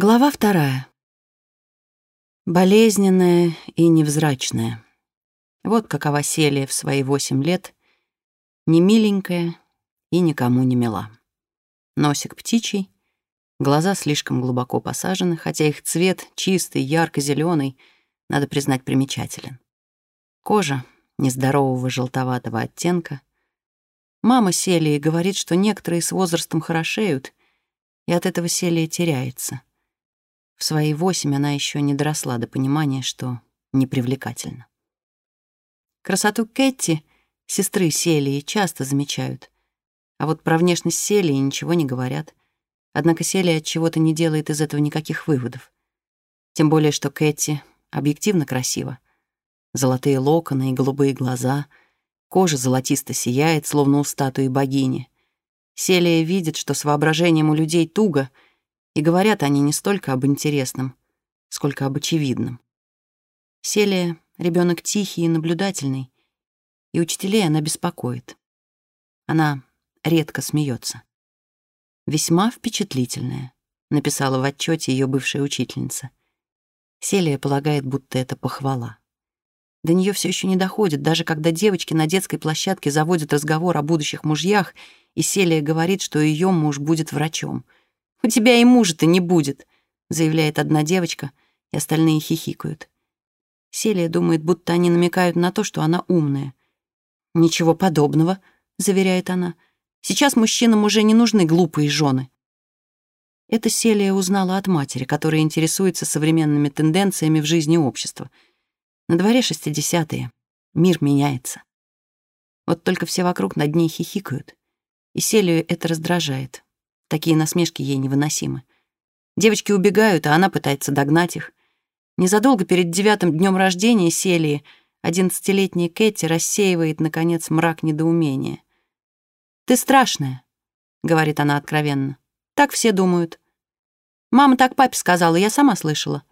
Глава вторая. Болезненная и невзрачная. Вот какова Селия в свои восемь лет, не миленькая и никому не мила. Носик птичий, глаза слишком глубоко посажены, хотя их цвет чистый, ярко зеленый надо признать, примечателен. Кожа нездорового желтоватого оттенка. Мама Селии говорит, что некоторые с возрастом хорошеют, и от этого Селия теряется — в свои восемь она еще не доросла до понимания, что непривлекательна. Красоту Кэти, сестры Селии, часто замечают. А вот про внешность Селии ничего не говорят. Однако Селия от чего-то не делает из этого никаких выводов. Тем более, что Кэти объективно красива. Золотые локоны и голубые глаза, кожа золотисто сияет, словно у статуи богини. Селия видит, что с воображением у людей туго — и говорят они не столько об интересном, сколько об очевидном. Селия — ребенок тихий и наблюдательный, и учителей она беспокоит. Она редко смеется. «Весьма впечатлительная», — написала в отчете ее бывшая учительница. Селия полагает, будто это похвала. До нее все еще не доходит, даже когда девочки на детской площадке заводят разговор о будущих мужьях, и Селия говорит, что ее муж будет врачом — «У тебя и мужа-то не будет», — заявляет одна девочка, и остальные хихикают. Селия думает, будто они намекают на то, что она умная. «Ничего подобного», — заверяет она. «Сейчас мужчинам уже не нужны глупые жены». Это Селия узнала от матери, которая интересуется современными тенденциями в жизни общества. На дворе 60-е. Мир меняется. Вот только все вокруг над ней хихикают. И Селию это раздражает. Такие насмешки ей невыносимы. Девочки убегают, а она пытается догнать их. Незадолго перед девятым днем рождения Селии одиннадцатилетняя Кэти рассеивает, наконец, мрак недоумения. «Ты страшная», — говорит она откровенно. «Так все думают. Мама так папе сказала, я сама слышала.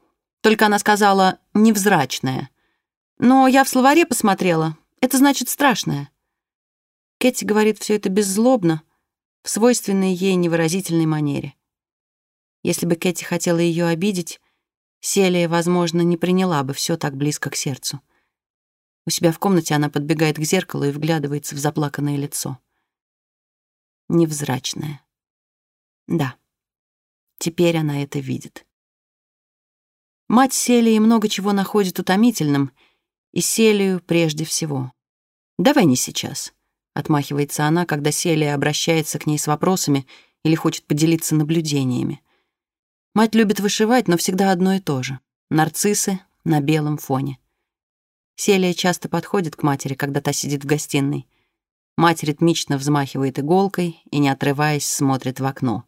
Только она сказала «невзрачная». Но я в словаре посмотрела. Это значит «страшная». Кэти говорит все это беззлобно, в свойственной ей невыразительной манере. Если бы Кэти хотела ее обидеть, Селия, возможно, не приняла бы все так близко к сердцу. У себя в комнате она подбегает к зеркалу и вглядывается в заплаканное лицо. Невзрачное. Да, теперь она это видит. Мать Селии много чего находит утомительным, и Селию прежде всего. Давай не сейчас. Отмахивается она, когда Селия обращается к ней с вопросами или хочет поделиться наблюдениями. Мать любит вышивать, но всегда одно и то же. Нарциссы на белом фоне. Селия часто подходит к матери, когда та сидит в гостиной. Мать ритмично взмахивает иголкой и, не отрываясь, смотрит в окно,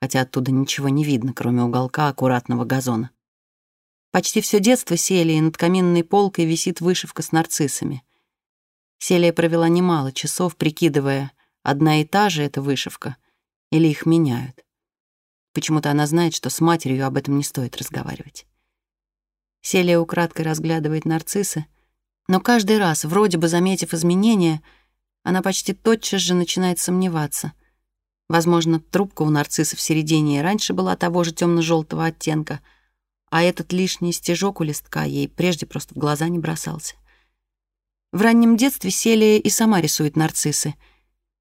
хотя оттуда ничего не видно, кроме уголка аккуратного газона. Почти все детство Селии над каминной полкой висит вышивка с нарциссами — Селия провела немало часов, прикидывая, одна и та же эта вышивка или их меняют. Почему-то она знает, что с матерью об этом не стоит разговаривать. Селия украдкой разглядывает нарциссы, но каждый раз, вроде бы заметив изменения, она почти тотчас же начинает сомневаться. Возможно, трубка у нарцисса в середине и раньше была того же темно желтого оттенка, а этот лишний стежок у листка ей прежде просто в глаза не бросался. В раннем детстве Селия и сама рисует нарциссы.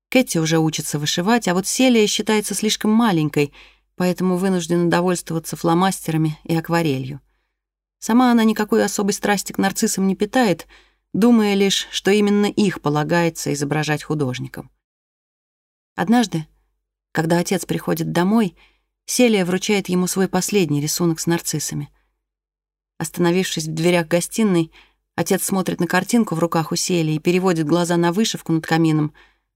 Кэти уже учится вышивать, а вот Селия считается слишком маленькой, поэтому вынуждена довольствоваться фломастерами и акварелью. Сама она никакой особой страсти к нарциссам не питает, думая лишь, что именно их полагается изображать художником. Однажды, когда отец приходит домой, Селия вручает ему свой последний рисунок с нарциссами. Остановившись в дверях гостиной, Отец смотрит на картинку в руках у Сели и переводит глаза на вышивку над камином,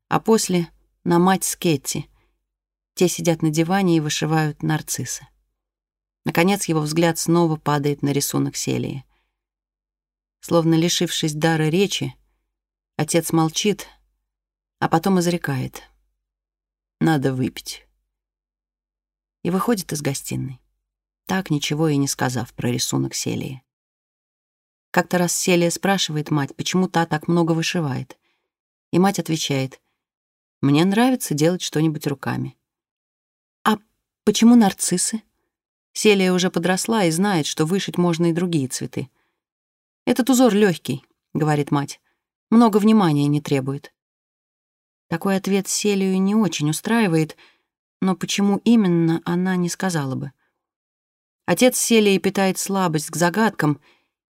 а после — на мать с Кетти. Те сидят на диване и вышивают нарциссы. Наконец его взгляд снова падает на рисунок Селии. Словно лишившись дара речи, отец молчит, а потом изрекает. «Надо выпить». И выходит из гостиной, так ничего и не сказав про рисунок Селии. Как-то раз Селия спрашивает мать, почему та так много вышивает. И мать отвечает, «Мне нравится делать что-нибудь руками». «А почему нарциссы?» Селия уже подросла и знает, что вышить можно и другие цветы. «Этот узор легкий, говорит мать. «Много внимания не требует». Такой ответ Селию не очень устраивает, но почему именно, она не сказала бы. Отец Селии питает слабость к загадкам,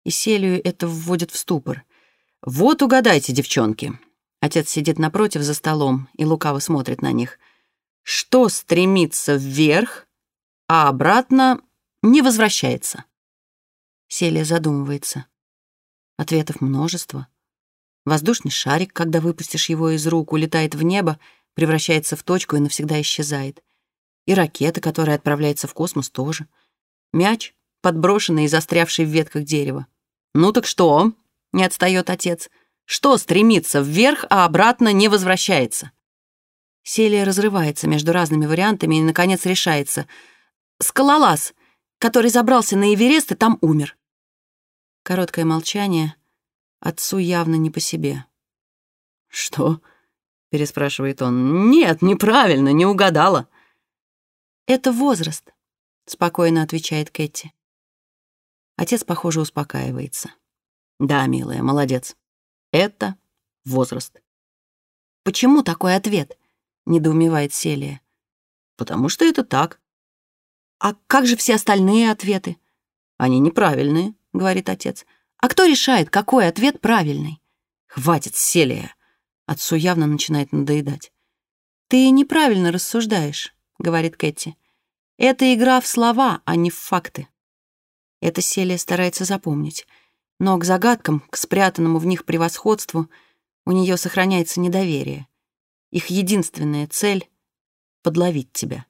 и Селию это вводит в ступор. «Вот угадайте, девчонки». Отец сидит напротив за столом и лукаво смотрит на них. «Что стремится вверх, а обратно не возвращается?» Селия задумывается. Ответов множество. Воздушный шарик, когда выпустишь его из рук, улетает в небо, превращается в точку и навсегда исчезает. И ракета, которая отправляется в космос, тоже. Мяч, подброшенный и застрявший в ветках дерева. «Ну так что?» — не отстает отец. «Что стремится вверх, а обратно не возвращается?» Селия разрывается между разными вариантами и, наконец, решается. «Скалолаз, который забрался на Эверест и там умер». Короткое молчание. Отцу явно не по себе. «Что?» — переспрашивает он. «Нет, неправильно, не угадала». «Это возраст», — спокойно отвечает Кэти. Отец, похоже, успокаивается. «Да, милая, молодец. Это возраст». «Почему такой ответ?» — недоумевает Селия. «Потому что это так». «А как же все остальные ответы?» «Они неправильные», — говорит отец. «А кто решает, какой ответ правильный?» «Хватит, Селия!» Отцу явно начинает надоедать. «Ты неправильно рассуждаешь», — говорит Кэти. Это игра в слова, а не в факты. Это Селия старается запомнить. Но к загадкам, к спрятанному в них превосходству, у нее сохраняется недоверие. Их единственная цель — подловить тебя.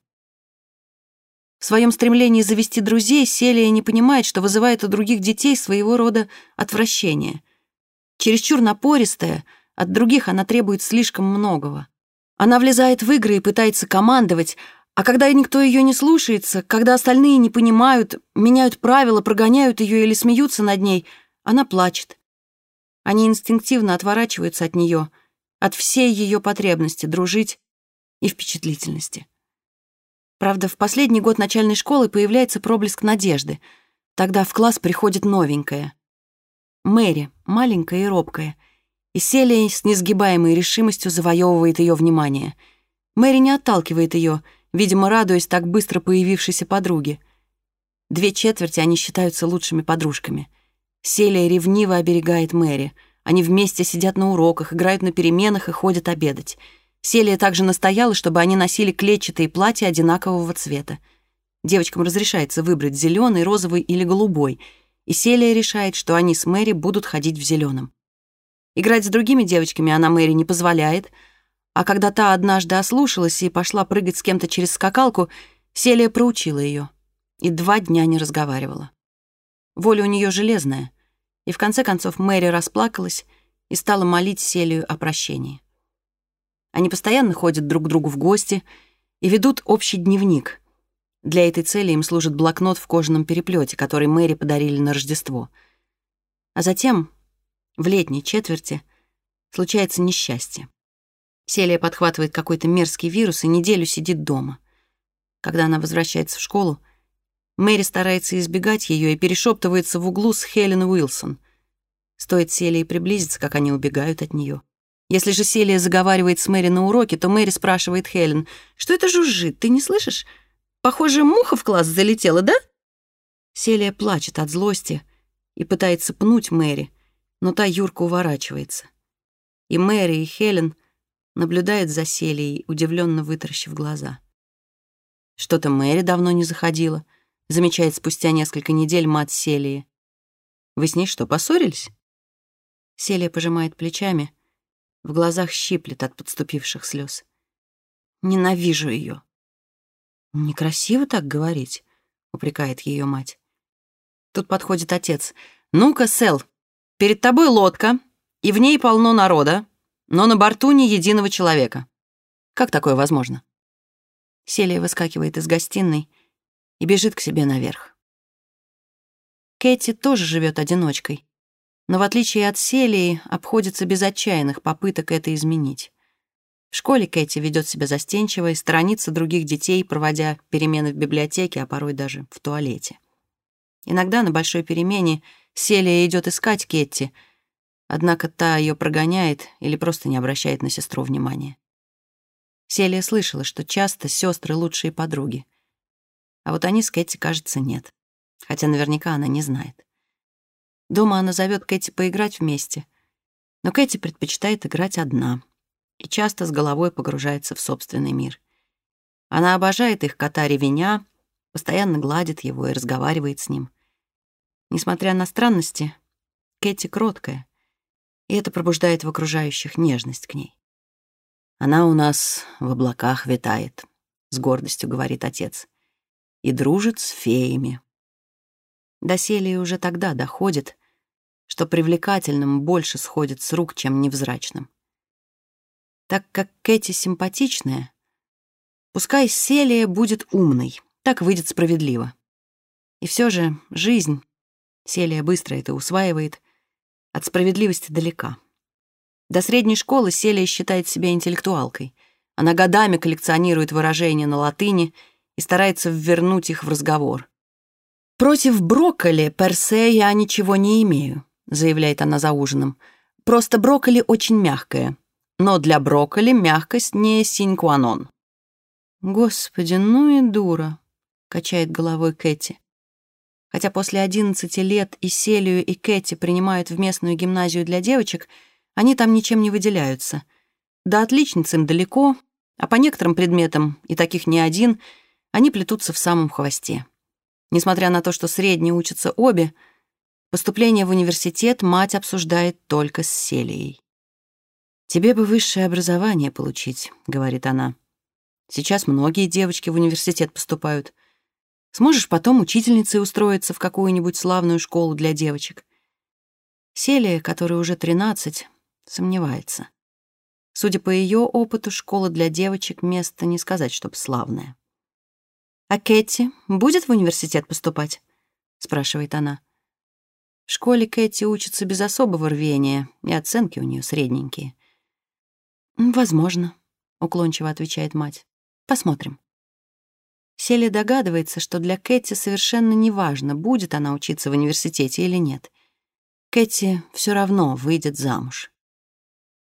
В своем стремлении завести друзей Селия не понимает, что вызывает у других детей своего рода отвращение. Чересчур напористая, от других она требует слишком многого. Она влезает в игры и пытается командовать, а когда никто ее не слушается, когда остальные не понимают, меняют правила, прогоняют ее или смеются над ней, она плачет. Они инстинктивно отворачиваются от нее, от всей ее потребности дружить и впечатлительности. Правда, в последний год начальной школы появляется проблеск надежды. Тогда в класс приходит новенькая. Мэри, маленькая и робкая. И Селия с несгибаемой решимостью завоевывает ее внимание. Мэри не отталкивает ее — видимо, радуясь так быстро появившейся подруге. Две четверти они считаются лучшими подружками. Селия ревниво оберегает Мэри. Они вместе сидят на уроках, играют на переменах и ходят обедать. Селия также настояла, чтобы они носили клетчатые платья одинакового цвета. Девочкам разрешается выбрать зеленый, розовый или голубой, и Селия решает, что они с Мэри будут ходить в зеленом. Играть с другими девочками она Мэри не позволяет — а когда та однажды ослушалась и пошла прыгать с кем-то через скакалку, Селия проучила ее и два дня не разговаривала. Воля у нее железная, и в конце концов Мэри расплакалась и стала молить Селию о прощении. Они постоянно ходят друг к другу в гости и ведут общий дневник. Для этой цели им служит блокнот в кожаном переплете, который Мэри подарили на Рождество. А затем, в летней четверти, случается несчастье. Селия подхватывает какой-то мерзкий вирус и неделю сидит дома. Когда она возвращается в школу, Мэри старается избегать ее и перешептывается в углу с Хелен Уилсон. Стоит Селии приблизиться, как они убегают от нее. Если же Селия заговаривает с Мэри на уроке, то Мэри спрашивает Хелен, «Что это жужжит, ты не слышишь? Похоже, муха в класс залетела, да?» Селия плачет от злости и пытается пнуть Мэри, но та Юрка уворачивается. И Мэри, и Хелен наблюдает за Селией, удивленно вытаращив глаза. Что-то Мэри давно не заходила, замечает спустя несколько недель мать Селии. Вы с ней что, поссорились? Селия пожимает плечами, в глазах щиплет от подступивших слез. Ненавижу ее. Некрасиво так говорить, упрекает ее мать. Тут подходит отец. Ну-ка, Сел, перед тобой лодка, и в ней полно народа но на борту ни единого человека. Как такое возможно? Селия выскакивает из гостиной и бежит к себе наверх. Кэти тоже живет одиночкой, но в отличие от Селии обходится без отчаянных попыток это изменить. В школе Кэти ведет себя застенчиво и сторонится других детей, проводя перемены в библиотеке, а порой даже в туалете. Иногда на большой перемене Селия идет искать Кетти, однако та ее прогоняет или просто не обращает на сестру внимания. Селия слышала, что часто сестры лучшие подруги. А вот они с Кэти, кажется, нет. Хотя наверняка она не знает. Дома она зовет Кэти поиграть вместе. Но Кэти предпочитает играть одна и часто с головой погружается в собственный мир. Она обожает их кота Ревеня, постоянно гладит его и разговаривает с ним. Несмотря на странности, Кэти кроткая, и это пробуждает в окружающих нежность к ней. «Она у нас в облаках витает», — с гордостью говорит отец, «и дружит с феями». До Селии уже тогда доходит, что привлекательным больше сходит с рук, чем невзрачным. Так как Кэти симпатичная, пускай Селия будет умной, так выйдет справедливо. И все же жизнь, Селия быстро это усваивает, от справедливости далека. До средней школы Селия считает себя интеллектуалкой. Она годами коллекционирует выражения на латыни и старается ввернуть их в разговор. «Против брокколи, персе, я ничего не имею», — заявляет она за ужином. «Просто брокколи очень мягкое, но для брокколи мягкость не синькуанон». «Господи, ну и дура», — качает головой Кэти. Хотя после 11 лет и Селию, и Кэти принимают в местную гимназию для девочек — они там ничем не выделяются. До отличниц им далеко, а по некоторым предметам, и таких не один, они плетутся в самом хвосте. Несмотря на то, что средние учатся обе, поступление в университет мать обсуждает только с Селией. «Тебе бы высшее образование получить», — говорит она. «Сейчас многие девочки в университет поступают. Сможешь потом учительницей устроиться в какую-нибудь славную школу для девочек». Селия, которой уже 13, Сомневается. Судя по ее опыту, школа для девочек — место не сказать, чтоб славное. «А Кэти будет в университет поступать?» — спрашивает она. В школе Кэти учится без особого рвения, и оценки у нее средненькие. «Возможно», — уклончиво отвечает мать. «Посмотрим». Селия догадывается, что для Кэти совершенно неважно, будет она учиться в университете или нет. Кэти все равно выйдет замуж.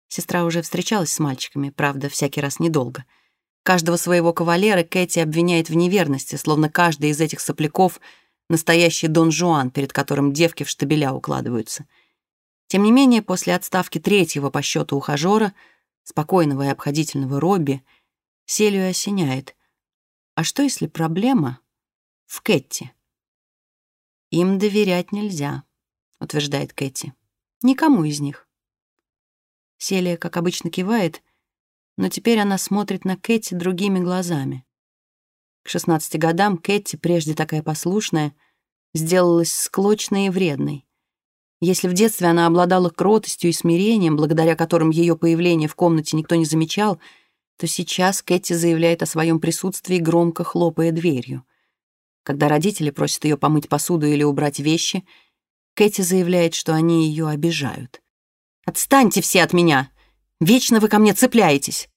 Сестра уже встречалась с мальчиками, правда, всякий раз недолго. Каждого своего кавалера Кэти обвиняет в неверности, словно каждый из этих сопляков — настоящий Дон Жуан, перед которым девки в штабеля укладываются. Тем не менее, после отставки третьего по счету ухажера, спокойного и обходительного Робби, Селию осеняет. А что, если проблема в Кэти? «Им доверять нельзя», — утверждает Кэти. «Никому из них». Селия, как обычно, кивает, но теперь она смотрит на Кэти другими глазами. К 16 годам Кэти, прежде такая послушная, сделалась склочной и вредной. Если в детстве она обладала кротостью и смирением, благодаря которым ее появление в комнате никто не замечал, то сейчас Кэти заявляет о своем присутствии, громко хлопая дверью. Когда родители просят ее помыть посуду или убрать вещи, Кэти заявляет, что они ее обижают. Отстаньте все от меня! Вечно вы ко мне цепляетесь!»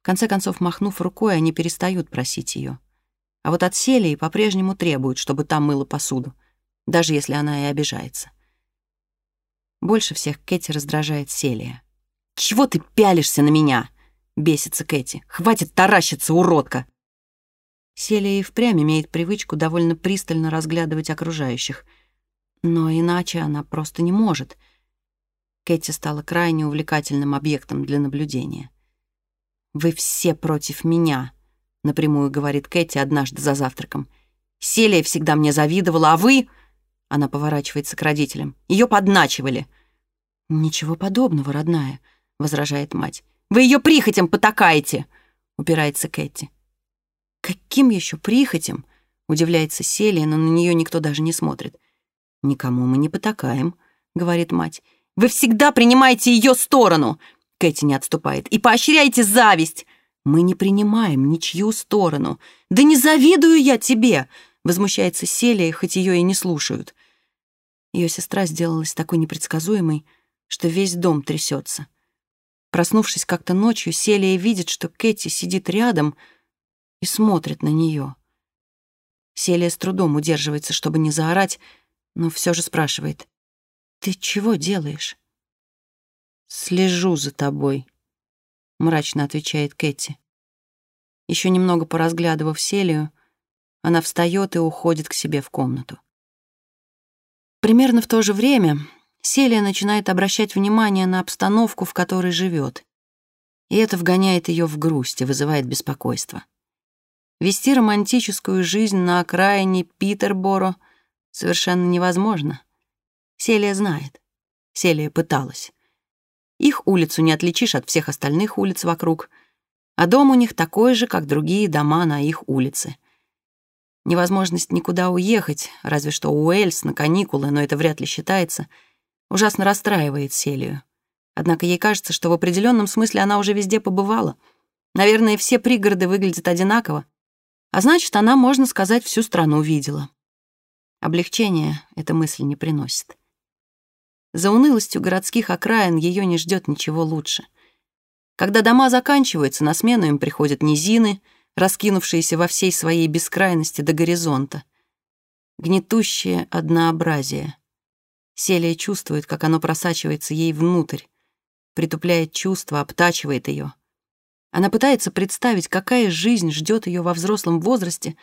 В конце концов, махнув рукой, они перестают просить ее. А вот от Селии по-прежнему требуют, чтобы там мыла посуду, даже если она и обижается. Больше всех Кэти раздражает Селия. «Чего ты пялишься на меня?» — бесится Кэти. «Хватит таращиться, уродка!» Селия и впрямь имеет привычку довольно пристально разглядывать окружающих. Но иначе она просто не может — Кэти стала крайне увлекательным объектом для наблюдения. «Вы все против меня», — напрямую говорит Кэти однажды за завтраком. «Селия всегда мне завидовала, а вы...» Она поворачивается к родителям. Ее подначивали. «Ничего подобного, родная», — возражает мать. «Вы ее прихотям потакаете», — упирается Кэти. «Каким еще прихотям?» — удивляется Селия, но на нее никто даже не смотрит. «Никому мы не потакаем», — говорит мать. Вы всегда принимаете ее сторону!» Кэти не отступает. «И поощряете зависть!» «Мы не принимаем ничью сторону!» «Да не завидую я тебе!» Возмущается Селия, хоть ее и не слушают. Ее сестра сделалась такой непредсказуемой, что весь дом трясется. Проснувшись как-то ночью, Селия видит, что Кэти сидит рядом и смотрит на нее. Селия с трудом удерживается, чтобы не заорать, но все же спрашивает. «Ты чего делаешь?» «Слежу за тобой», — мрачно отвечает Кэти. Еще немного поразглядывав Селию, она встает и уходит к себе в комнату. Примерно в то же время Селия начинает обращать внимание на обстановку, в которой живет. И это вгоняет ее в грусть и вызывает беспокойство. Вести романтическую жизнь на окраине Питерборо совершенно невозможно. Селия знает. Селия пыталась. Их улицу не отличишь от всех остальных улиц вокруг, а дом у них такой же, как другие дома на их улице. Невозможность никуда уехать, разве что Уэльс на каникулы, но это вряд ли считается — ужасно расстраивает Селию. Однако ей кажется, что в определенном смысле она уже везде побывала. Наверное, все пригороды выглядят одинаково. А значит, она, можно сказать, всю страну видела. Облегчение эта мысль не приносит. За унылостью городских окраин ее не ждет ничего лучше. Когда дома заканчиваются, на смену им приходят низины, раскинувшиеся во всей своей бескрайности до горизонта. Гнетущее однообразие — Селия чувствует, как оно просачивается ей внутрь, притупляет чувства, обтачивает ее. Она пытается представить, какая жизнь ждет ее во взрослом возрасте,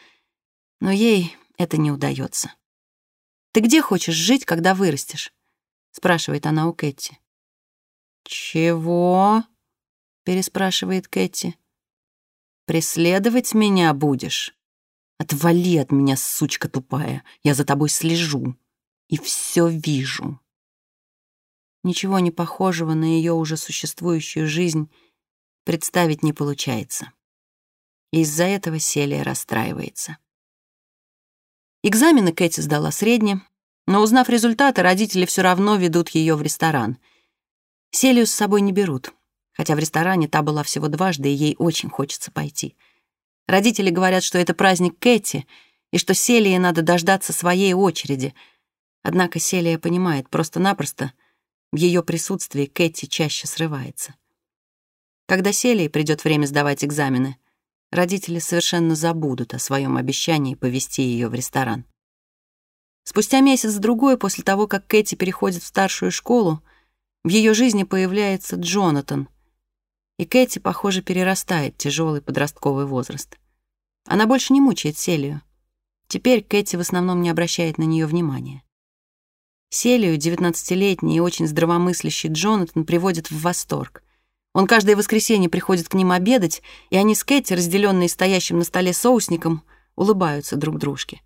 но ей это не удается. «Ты где хочешь жить, когда вырастешь?» — спрашивает она у Кэти. «Чего?» — переспрашивает Кэти. «Преследовать меня будешь? Отвали от меня, сучка тупая, я за тобой слежу» и все вижу. Ничего не похожего на ее уже существующую жизнь представить не получается. Из-за этого Селия расстраивается. Экзамены Кэти сдала средне, но, узнав результаты, родители все равно ведут ее в ресторан. Селию с собой не берут, хотя в ресторане та была всего дважды, и ей очень хочется пойти. Родители говорят, что это праздник Кэти, и что Селии надо дождаться своей очереди — Однако Селия понимает, просто-напросто в ее присутствии Кэти чаще срывается. Когда Селии придет время сдавать экзамены, родители совершенно забудут о своем обещании повести ее в ресторан. Спустя месяц-другой после того, как Кэти переходит в старшую школу, в ее жизни появляется Джонатан, и Кэти, похоже, перерастает тяжелый подростковый возраст. Она больше не мучает Селию. Теперь Кэти в основном не обращает на нее внимания. Селию, 19-летний и очень здравомыслящий Джонатан, приводит в восторг. Он каждое воскресенье приходит к ним обедать, и они с Кэти, разделенные стоящим на столе соусником, улыбаются друг дружке.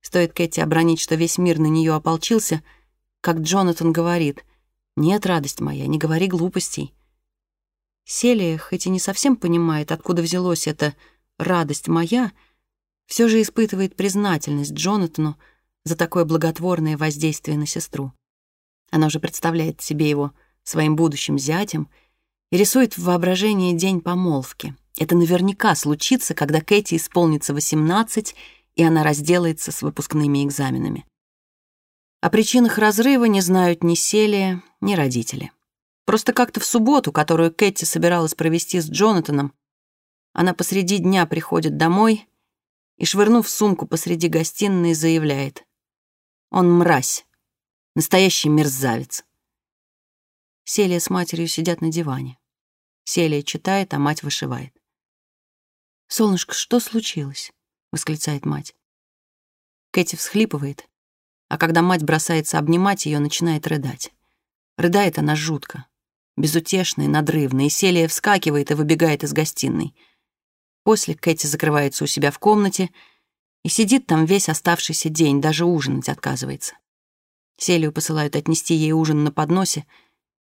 Стоит Кэти обронить, что весь мир на нее ополчился, как Джонатан говорит, «Нет, радость моя, не говори глупостей». Селия, хоть и не совсем понимает, откуда взялось это «радость моя», все же испытывает признательность Джонатану, за такое благотворное воздействие на сестру. Она уже представляет себе его своим будущим зятем и рисует в воображении день помолвки. Это наверняка случится, когда Кэти исполнится 18, и она разделается с выпускными экзаменами. О причинах разрыва не знают ни Селия, ни родители. Просто как-то в субботу, которую Кэти собиралась провести с Джонатаном, она посреди дня приходит домой и, швырнув сумку посреди гостиной, заявляет. Он мразь. Настоящий мерзавец. Селия с матерью сидят на диване. Селия читает, а мать вышивает. «Солнышко, что случилось?» — восклицает мать. Кэти всхлипывает, а когда мать бросается обнимать ее, начинает рыдать. Рыдает она жутко, безутешно и надрывно, и Селия вскакивает и выбегает из гостиной. После Кэти закрывается у себя в комнате — и сидит там весь оставшийся день, даже ужинать отказывается. Селию посылают отнести ей ужин на подносе,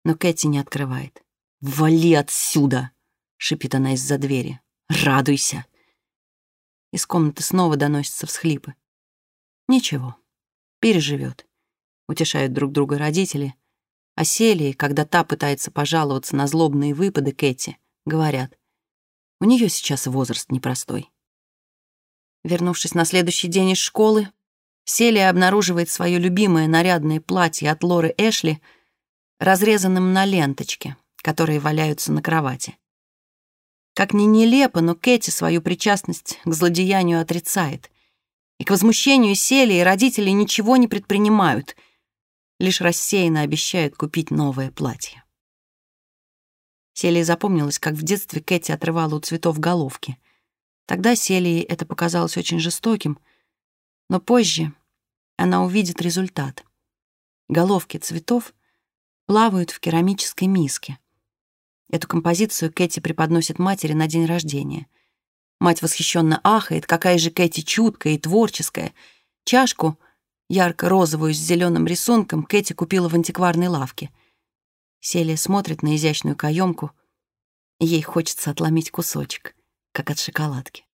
но Кэти не открывает. «Вали отсюда!» — шипит она из-за двери. «Радуйся!» Из комнаты снова доносятся всхлипы. Ничего, переживет. Утешают друг друга родители. А Селии, когда та пытается пожаловаться на злобные выпады Кэти, говорят, у нее сейчас возраст непростой. Вернувшись на следующий день из школы, Селия обнаруживает свое любимое нарядное платье от Лоры Эшли разрезанным на ленточке, которые валяются на кровати. Как ни нелепо, но Кэти свою причастность к злодеянию отрицает. И к возмущению Сели и родители ничего не предпринимают, лишь рассеянно обещают купить новое платье. Селии запомнилось, как в детстве Кэти отрывала у цветов головки. Тогда Селии это показалось очень жестоким, но позже она увидит результат. Головки цветов плавают в керамической миске. Эту композицию Кэти преподносит матери на день рождения. Мать восхищенно ахает, какая же Кэти чуткая и творческая. Чашку, ярко-розовую с зеленым рисунком, Кэти купила в антикварной лавке. Селия смотрит на изящную каемку, ей хочется отломить кусочек, как от шоколадки.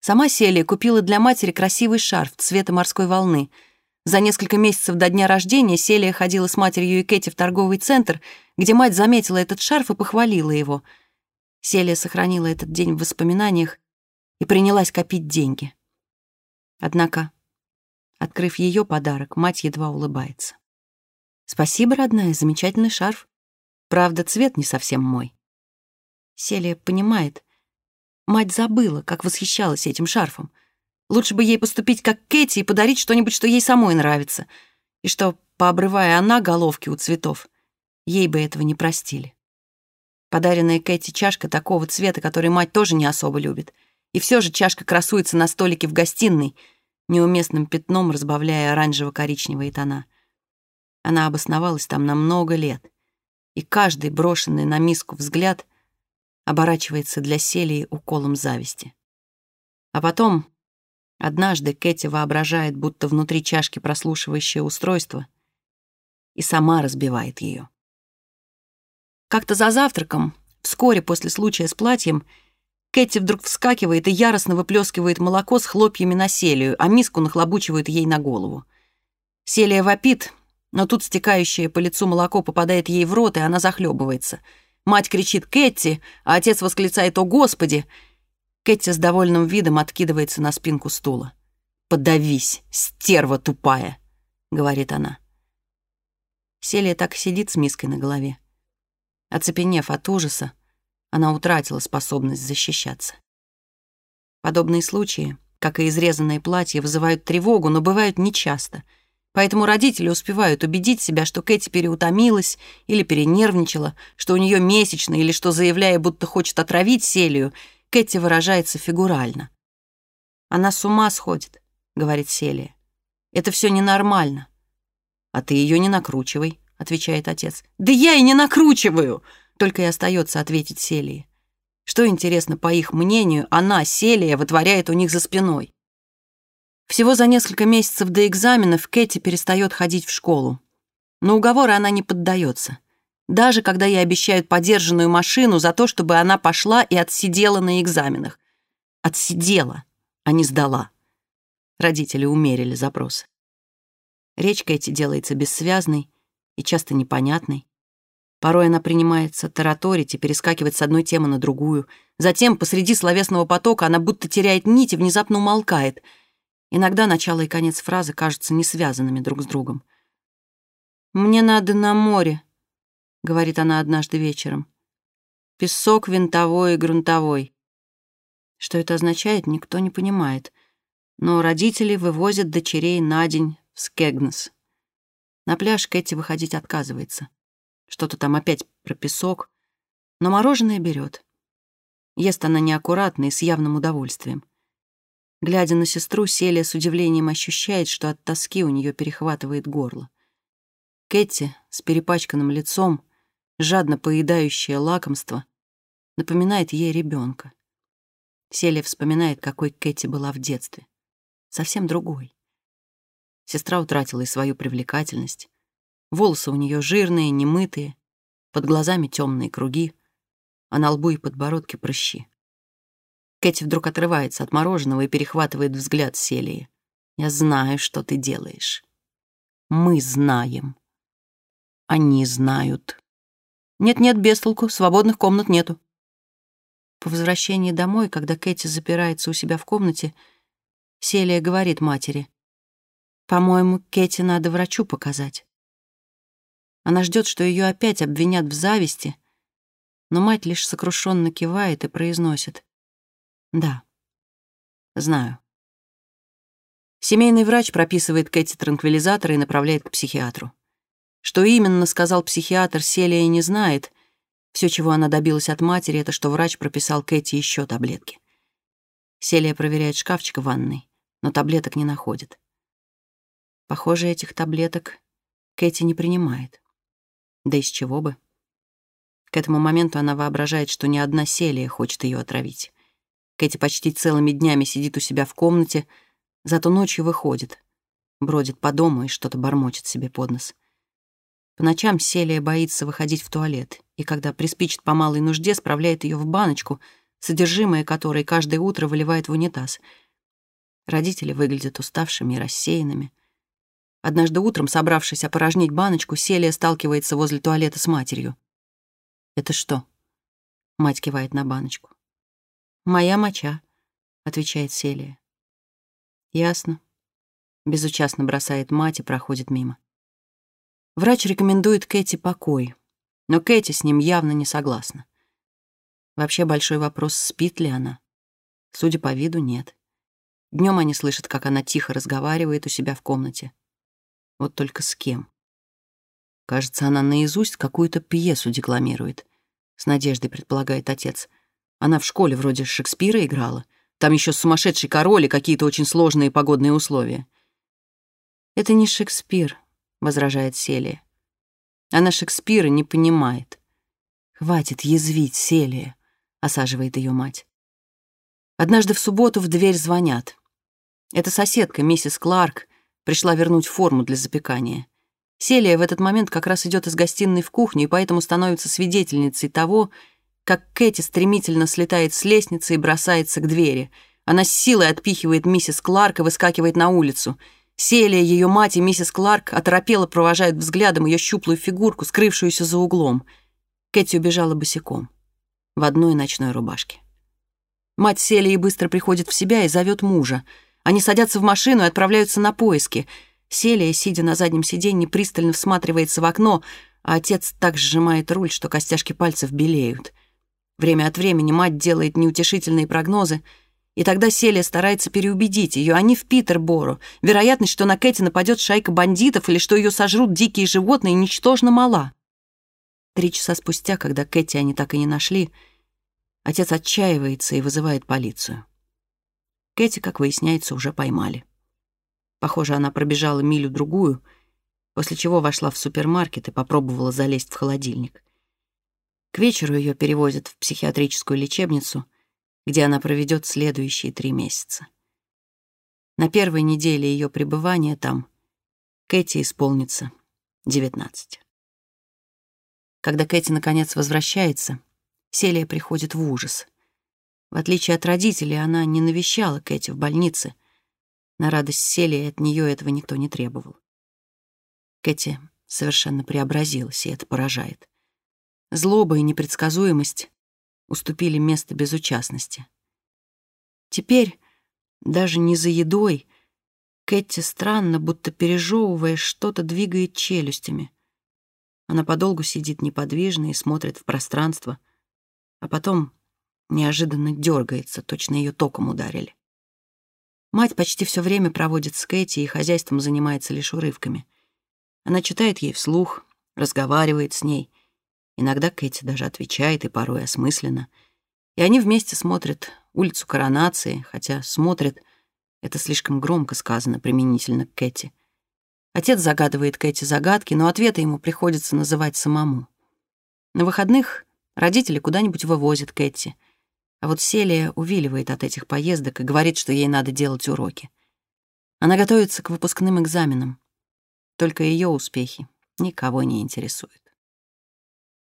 Сама Селия купила для матери красивый шарф цвета морской волны — за несколько месяцев до дня рождения Селия ходила с матерью и Кэти в торговый центр, где мать заметила этот шарф и похвалила его. Селия сохранила этот день в воспоминаниях и принялась копить деньги. Однако, открыв ее подарок, мать едва улыбается. «Спасибо, родная, замечательный шарф. Правда, цвет не совсем мой». Селия понимает, мать забыла, как восхищалась этим шарфом — Лучше бы ей поступить как Кэти и подарить что-нибудь, что ей самой нравится. И что, пообрывая она головки у цветов, ей бы этого не простили. Подаренная Кэти чашка такого цвета, который мать тоже не особо любит. И все же чашка красуется на столике в гостиной, неуместным пятном разбавляя оранжево-коричневые тона. Она обосновалась там на много лет, и каждый брошенный на миску взгляд оборачивается для Селии уколом зависти. А потом Однажды Кэти воображает, будто внутри чашки прослушивающее устройство, и сама разбивает ее. Как-то за завтраком, вскоре после случая с платьем, Кэти вдруг вскакивает и яростно выплескивает молоко с хлопьями на Селию, а миску нахлобучивает ей на голову. Селия вопит, но тут стекающее по лицу молоко попадает ей в рот, и она захлебывается. Мать кричит «Кэти!», а отец восклицает «О, Господи!», Кэти с довольным видом откидывается на спинку стула. «Подавись, стерва тупая!» — говорит она. Селия так сидит с миской на голове. Оцепенев от ужаса, она утратила способность защищаться. Подобные случаи, как и изрезанное платье, вызывают тревогу, но бывают нечасто. Поэтому родители успевают убедить себя, что Кэти переутомилась или перенервничала, что у нее месячные, или что, заявляя, будто хочет отравить Селию, Кэти выражается фигурально. «Она с ума сходит», — говорит Селия. «Это все ненормально». «А ты ее не накручивай», — отвечает отец. «Да я и не накручиваю!» Только и остается ответить Селии. Что, интересно, по их мнению, она, Селия, вытворяет у них за спиной. Всего за несколько месяцев до экзаменов Кэти перестает ходить в школу. Но уговоры она не поддается даже когда ей обещают подержанную машину за то, чтобы она пошла и отсидела на экзаменах. Отсидела, а не сдала. Родители умерили запросы. Речь Кэти делается бессвязной и часто непонятной. Порой она принимается тараторить и перескакивать с одной темы на другую. Затем посреди словесного потока она будто теряет нить и внезапно умолкает. Иногда начало и конец фразы кажутся не связанными друг с другом. «Мне надо на море», — говорит она однажды вечером. «Песок винтовой и грунтовой». Что это означает, никто не понимает. Но родители вывозят дочерей на день в Скегнес. На пляж Кэти выходить отказывается. Что-то там опять про песок. Но мороженое берет. Ест она неаккуратно и с явным удовольствием. Глядя на сестру, Селия с удивлением ощущает, что от тоски у нее перехватывает горло. Кэти с перепачканным лицом, жадно поедающее лакомство, напоминает ей ребенка. Селия вспоминает, какой Кэти была в детстве. Совсем другой. Сестра утратила и свою привлекательность. Волосы у нее жирные, немытые, под глазами темные круги, а на лбу и подбородке прыщи. Кэти вдруг отрывается от мороженого и перехватывает взгляд Селии. «Я знаю, что ты делаешь. Мы знаем. Они знают». «Нет-нет, без толку, свободных комнат нету». По возвращении домой, когда Кэти запирается у себя в комнате, Селия говорит матери, «По-моему, Кэти надо врачу показать». Она ждет, что ее опять обвинят в зависти, Но мать лишь сокрушенно кивает и произносит. «Да, знаю». Семейный врач прописывает Кэти транквилизатор и направляет к психиатру. Что именно сказал психиатр, Селия не знает. Все, чего она добилась от матери, это что врач прописал Кэти еще таблетки. Селия проверяет шкафчик в ванной, но таблеток не находит. Похоже, этих таблеток Кэти не принимает. Да из чего бы? К этому моменту она воображает, что ни одна Селия хочет ее отравить. Кэти почти целыми днями сидит у себя в комнате, зато ночью выходит, бродит по дому и что-то бормочет себе под нос. По ночам Селия боится выходить в туалет, и когда приспичит по малой нужде, справляет ее в баночку, содержимое которой каждое утро выливает в унитаз. Родители выглядят уставшими и рассеянными. Однажды утром, собравшись опорожнить баночку, Селия сталкивается возле туалета с матерью. «Это что?» — мать кивает на баночку. «Моя моча», — отвечает Селия. «Ясно», — безучастно бросает мать и проходит мимо. Врач рекомендует Кэти покой, но Кэти с ним явно не согласна. Вообще большой вопрос, спит ли она. Судя по виду, нет. Днем они слышат, как она тихо разговаривает у себя в комнате. Вот только с кем? Кажется, она наизусть какую-то пьесу декламирует. С надеждой предполагает отец. Она в школе вроде Шекспира играла. Там еще сумасшедший король и какие-то очень сложные погодные условия. Это не Шекспир, — возражает Селия. Она Шекспира не понимает. «Хватит язвить, Селия», — осаживает ее мать. Однажды в субботу в дверь звонят. Это соседка, миссис Кларк, пришла вернуть форму для запекания. Селия в этот момент как раз идет из гостиной в кухню и поэтому становится свидетельницей того, как Кэти стремительно слетает с лестницы и бросается к двери. Она с силой отпихивает миссис Кларк и выскакивает на улицу — Селия, ее мать и миссис Кларк оторопело провожают взглядом ее щуплую фигурку, скрывшуюся за углом. Кэти убежала босиком, в одной ночной рубашке. Мать Селии быстро приходит в себя и зовет мужа. Они садятся в машину и отправляются на поиски. Селия, сидя на заднем сиденье, пристально всматривается в окно, а отец так сжимает руль, что костяшки пальцев белеют. Время от времени мать делает неутешительные прогнозы — и тогда Селия старается переубедить ее. Они в Питерборо. Вероятность, что на Кэти нападет шайка бандитов или что ее сожрут дикие животные, ничтожно мала. Три часа спустя, когда Кэти они так и не нашли, отец отчаивается и вызывает полицию. Кэти, как выясняется, уже поймали. Похоже, она пробежала милю-другую, после чего вошла в супермаркет и попробовала залезть в холодильник. К вечеру ее перевозят в психиатрическую лечебницу — где она проведет следующие три месяца. На первой неделе ее пребывания там Кэти исполнится 19. Когда Кэти наконец возвращается, Селия приходит в ужас. В отличие от родителей, она не навещала Кэти в больнице. На радость Селии от нее этого никто не требовал. Кэти совершенно преобразилась, и это поражает. Злоба и непредсказуемость уступили место безучастности. Теперь, даже не за едой, Кэти странно, будто пережевывая, что-то двигает челюстями. Она подолгу сидит неподвижно и смотрит в пространство, а потом неожиданно дергается, точно ее током ударили. Мать почти все время проводит с Кэти и хозяйством занимается лишь урывками. Она читает ей вслух, разговаривает с ней, Иногда Кэти даже отвечает, и порой осмысленно. И они вместе смотрят улицу Коронации, хотя смотрят — это слишком громко сказано применительно к Кэти. Отец загадывает Кэти загадки, но ответы ему приходится называть самому. На выходных родители куда-нибудь вывозят Кэти, а вот Селия увиливает от этих поездок и говорит, что ей надо делать уроки. Она готовится к выпускным экзаменам. Только ее успехи никого не интересуют.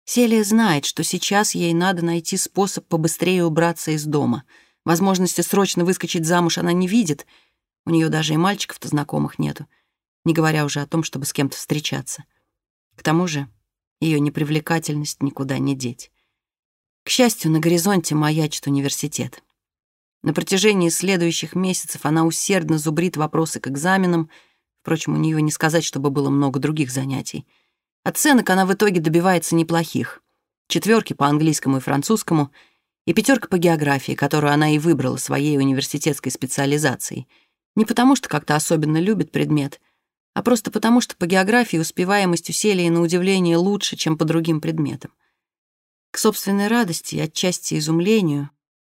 Селия знает, что сейчас ей надо найти способ побыстрее убраться из дома. Возможности срочно выскочить замуж она не видит. У нее даже и мальчиков-то знакомых нету, не говоря уже о том, чтобы с кем-то встречаться. К тому же ее непривлекательность никуда не деть. К счастью, на горизонте маячит университет. На протяжении следующих месяцев она усердно зубрит вопросы к экзаменам, впрочем, у нее не сказать, чтобы было много других занятий — Оценок она в итоге добивается неплохих. четверки по английскому и французскому и пятерка по географии, которую она и выбрала своей университетской специализацией. Не потому, что как-то особенно любит предмет, а просто потому, что по географии успеваемость у Селии на удивление лучше, чем по другим предметам. К собственной радости и отчасти изумлению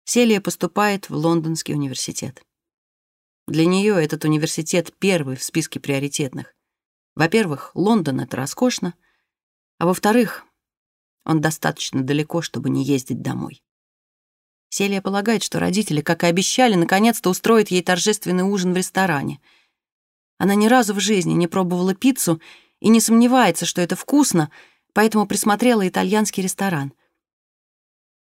Селия поступает в Лондонский университет. Для нее этот университет первый в списке приоритетных. Во-первых, Лондон — это роскошно, а во-вторых, он достаточно далеко, чтобы не ездить домой. Селия полагает, что родители, как и обещали, наконец-то устроят ей торжественный ужин в ресторане. Она ни разу в жизни не пробовала пиццу и не сомневается, что это вкусно, поэтому присмотрела итальянский ресторан.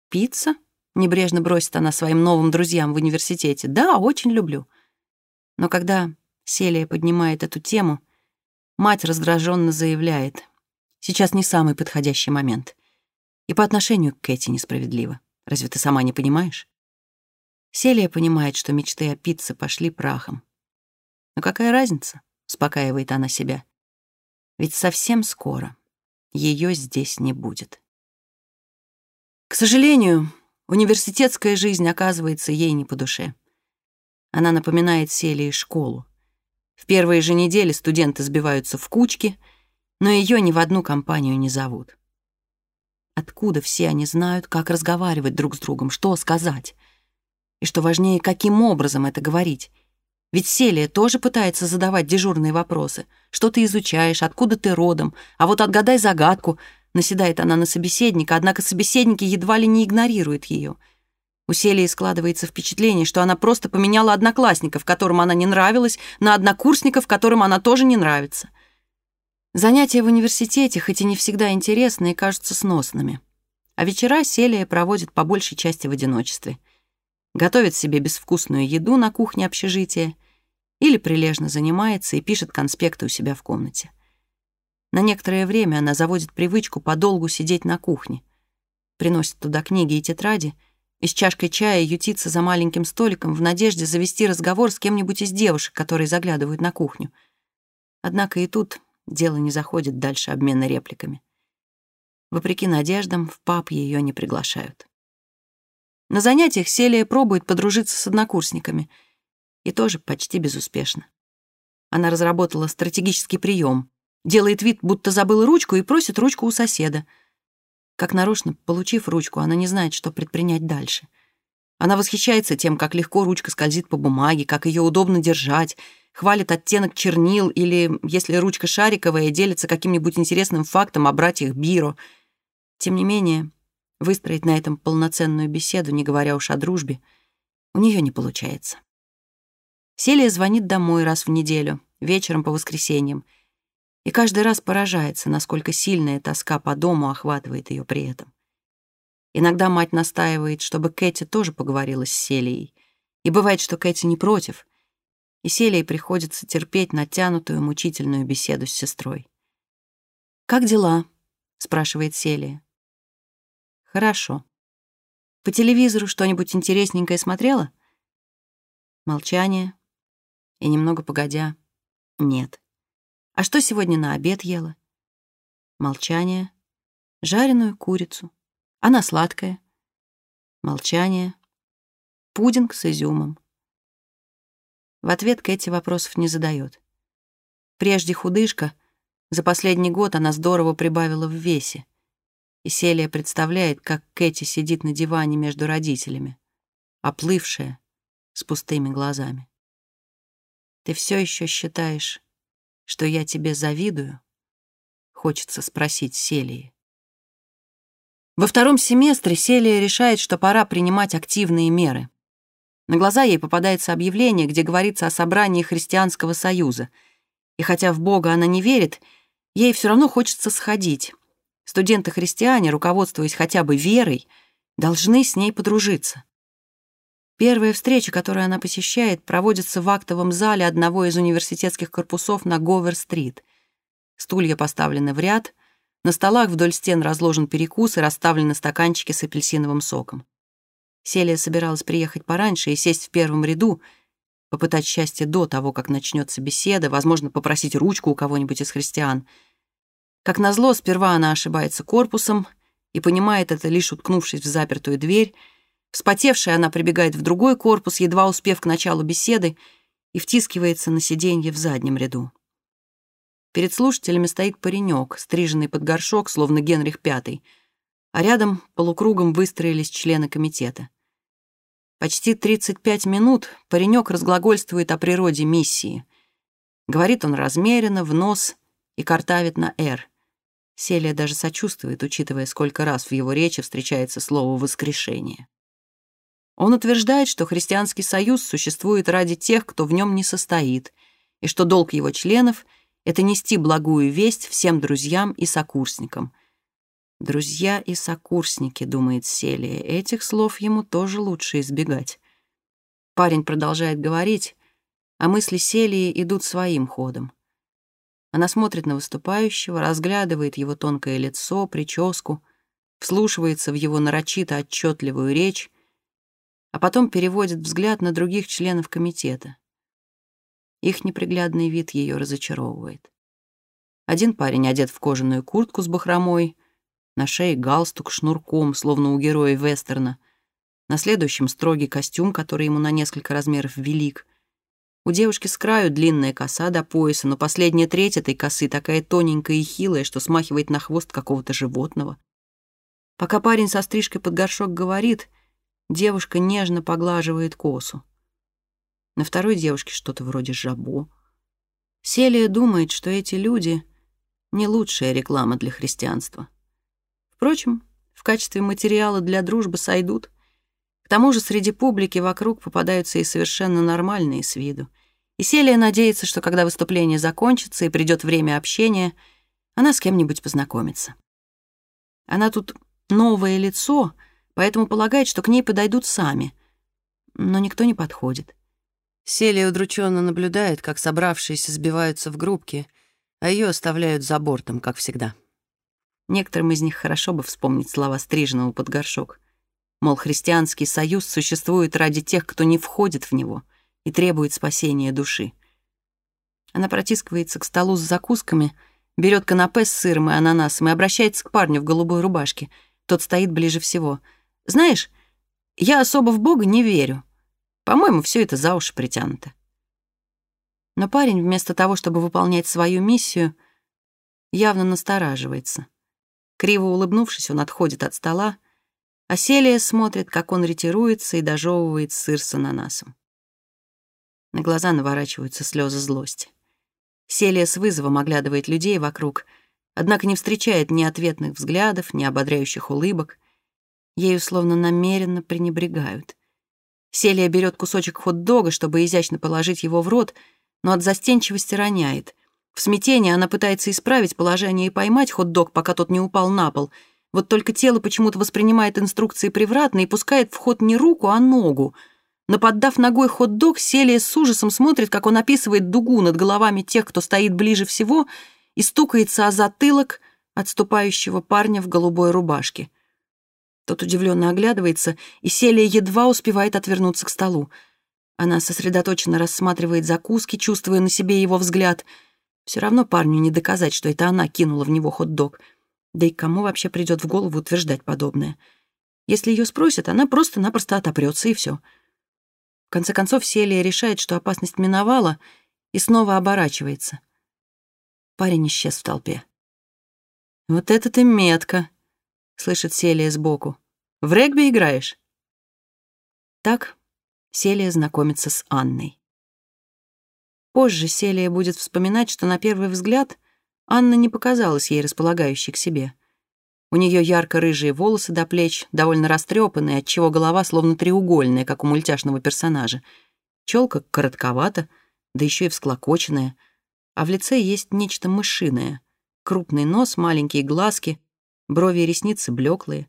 «Пицца?» — небрежно бросит она своим новым друзьям в университете. «Да, очень люблю». Но когда Селия поднимает эту тему, мать раздраженно заявляет, сейчас не самый подходящий момент. И по отношению к Кэти несправедливо. Разве ты сама не понимаешь? Селия понимает, что мечты о пицце пошли прахом. Но какая разница, успокаивает она себя. Ведь совсем скоро ее здесь не будет. К сожалению, университетская жизнь оказывается ей не по душе. Она напоминает Селии школу. В первые же недели студенты сбиваются в кучки, но ее ни в одну компанию не зовут. Откуда все они знают, как разговаривать друг с другом, что сказать? И что важнее, каким образом это говорить? Ведь Селия тоже пытается задавать дежурные вопросы. Что ты изучаешь, откуда ты родом, а вот отгадай загадку. Наседает она на собеседника, однако собеседники едва ли не игнорируют ее — у Селии складывается впечатление, что она просто поменяла одноклассников, которым она не нравилась, на однокурсников, которым она тоже не нравится. Занятия в университете, хоть и не всегда интересные, кажутся сносными. А вечера Селия проводит по большей части в одиночестве. Готовит себе безвкусную еду на кухне общежития или прилежно занимается и пишет конспекты у себя в комнате. На некоторое время она заводит привычку подолгу сидеть на кухне, приносит туда книги и тетради — и с чашкой чая ютиться за маленьким столиком в надежде завести разговор с кем-нибудь из девушек, которые заглядывают на кухню. Однако и тут дело не заходит дальше обмена репликами. Вопреки надеждам, в пап ее не приглашают. На занятиях Селия пробует подружиться с однокурсниками, и тоже почти безуспешно. Она разработала стратегический прием, делает вид, будто забыла ручку и просит ручку у соседа — как нарочно, получив ручку, она не знает, что предпринять дальше. Она восхищается тем, как легко ручка скользит по бумаге, как ее удобно держать, хвалит оттенок чернил или, если ручка шариковая, делится каким-нибудь интересным фактом о братьях Биро. Тем не менее, выстроить на этом полноценную беседу, не говоря уж о дружбе, у нее не получается. Селия звонит домой раз в неделю, вечером по воскресеньям — и каждый раз поражается, насколько сильная тоска по дому охватывает ее при этом. Иногда мать настаивает, чтобы Кэти тоже поговорила с Селией. И бывает, что Кэти не против, и Селии приходится терпеть натянутую мучительную беседу с сестрой. «Как дела?» — спрашивает Селия. «Хорошо. По телевизору что-нибудь интересненькое смотрела?» Молчание. И немного погодя. «Нет». А что сегодня на обед ела? Молчание. Жареную курицу. Она сладкая. Молчание. Пудинг с изюмом. В ответ Кэти вопросов не задает. Прежде худышка, за последний год она здорово прибавила в весе. И Селия представляет, как Кэти сидит на диване между родителями, оплывшая, с пустыми глазами. Ты все еще считаешь что я тебе завидую? Хочется спросить Селии. Во втором семестре Селия решает, что пора принимать активные меры. На глаза ей попадается объявление, где говорится о собрании Христианского союза. И хотя в Бога она не верит, ей все равно хочется сходить. Студенты-христиане, руководствуясь хотя бы верой, должны с ней подружиться. Первая встреча, которую она посещает, проводится в актовом зале одного из университетских корпусов на Говер-стрит. Стулья поставлены в ряд, на столах вдоль стен разложен перекус и расставлены стаканчики с апельсиновым соком. Селия собиралась приехать пораньше и сесть в первом ряду, попытать счастье до того, как начнется беседа, возможно, попросить ручку у кого-нибудь из христиан. Как назло, сперва она ошибается корпусом, и понимает это, лишь уткнувшись в запертую дверь. Вспотевшая, она прибегает в другой корпус, едва успев к началу беседы, и втискивается на сиденье в заднем ряду. Перед слушателями стоит паренек, стриженный под горшок, словно Генрих V, а рядом полукругом выстроились члены комитета. Почти 35 минут паренек разглагольствует о природе миссии. Говорит он размеренно, в нос и картавит на «Р». Селия даже сочувствует, учитывая, сколько раз в его речи встречается слово «воскрешение». Он утверждает, что христианский союз существует ради тех, кто в нем не состоит, и что долг его членов — это нести благую весть всем друзьям и сокурсникам. «Друзья и сокурсники», — думает Селия, — этих слов ему тоже лучше избегать. Парень продолжает говорить, а мысли Селии идут своим ходом. Она смотрит на выступающего, разглядывает его тонкое лицо, прическу, вслушивается в его нарочито отчетливую речь, а потом переводит взгляд на других членов комитета. Их неприглядный вид ее разочаровывает. Один парень одет в кожаную куртку с бахромой, на шее галстук шнурком, словно у героя вестерна, на следующем строгий костюм, который ему на несколько размеров велик — у девушки с краю длинная коса до пояса, но последняя треть этой косы такая тоненькая и хилая, что смахивает на хвост какого-то животного. Пока парень со стрижкой под горшок говорит, девушка нежно поглаживает косу. На второй девушке что-то вроде жабо. Селия думает, что эти люди — не лучшая реклама для христианства. Впрочем, в качестве материала для дружбы сойдут — к тому же среди публики вокруг попадаются и совершенно нормальные с виду. И Селия надеется, что когда выступление закончится и придет время общения, она с кем-нибудь познакомится. Она тут новое лицо, поэтому полагает, что к ней подойдут сами. Но никто не подходит. Селия удрученно наблюдает, как собравшиеся сбиваются в группки, а ее оставляют за бортом, как всегда. Некоторым из них хорошо бы вспомнить слова стриженного под горшок — Мол, христианский союз существует ради тех, кто не входит в него и требует спасения души. Она протискивается к столу с закусками, берет канапе с сыром и ананасом и обращается к парню в голубой рубашке. Тот стоит ближе всего. «Знаешь, я особо в Бога не верю. По-моему, все это за уши притянуто». Но парень, вместо того, чтобы выполнять свою миссию, явно настораживается. Криво улыбнувшись, он отходит от стола, а Селия смотрит, как он ретируется и дожевывает сыр с ананасом. На глаза наворачиваются слезы злости. Селия с вызовом оглядывает людей вокруг, однако не встречает ни ответных взглядов, ни ободряющих улыбок. Ею словно намеренно пренебрегают. Селия берет кусочек хот-дога, чтобы изящно положить его в рот, но от застенчивости роняет. В смятении она пытается исправить положение и поймать хот-дог, пока тот не упал на пол — вот только тело почему-то воспринимает инструкции превратно и пускает в ход не руку, а ногу. Наподдав ногой хот-дог, Селия с ужасом смотрит, как он описывает дугу над головами тех, кто стоит ближе всего, и стукается о затылок отступающего парня в голубой рубашке. Тот удивленно оглядывается, и Селия едва успевает отвернуться к столу. Она сосредоточенно рассматривает закуски, чувствуя на себе его взгляд. Все равно парню не доказать, что это она кинула в него хот-дог. Да и кому вообще придет в голову утверждать подобное? Если ее спросят, она просто-напросто отопрется, и все. В конце концов, Селия решает, что опасность миновала, и снова оборачивается. Парень исчез в толпе. «Вот это ты метко!» — слышит Селия сбоку. «В регби играешь?» Так Селия знакомится с Анной. Позже Селия будет вспоминать, что на первый взгляд — Анна не показалась ей располагающей к себе. У нее ярко-рыжие волосы до плеч, довольно растрепанные, отчего голова словно треугольная, как у мультяшного персонажа. Челка коротковата, да еще и всклокоченная, а в лице есть нечто мышиное. Крупный нос, маленькие глазки, брови и ресницы блеклые.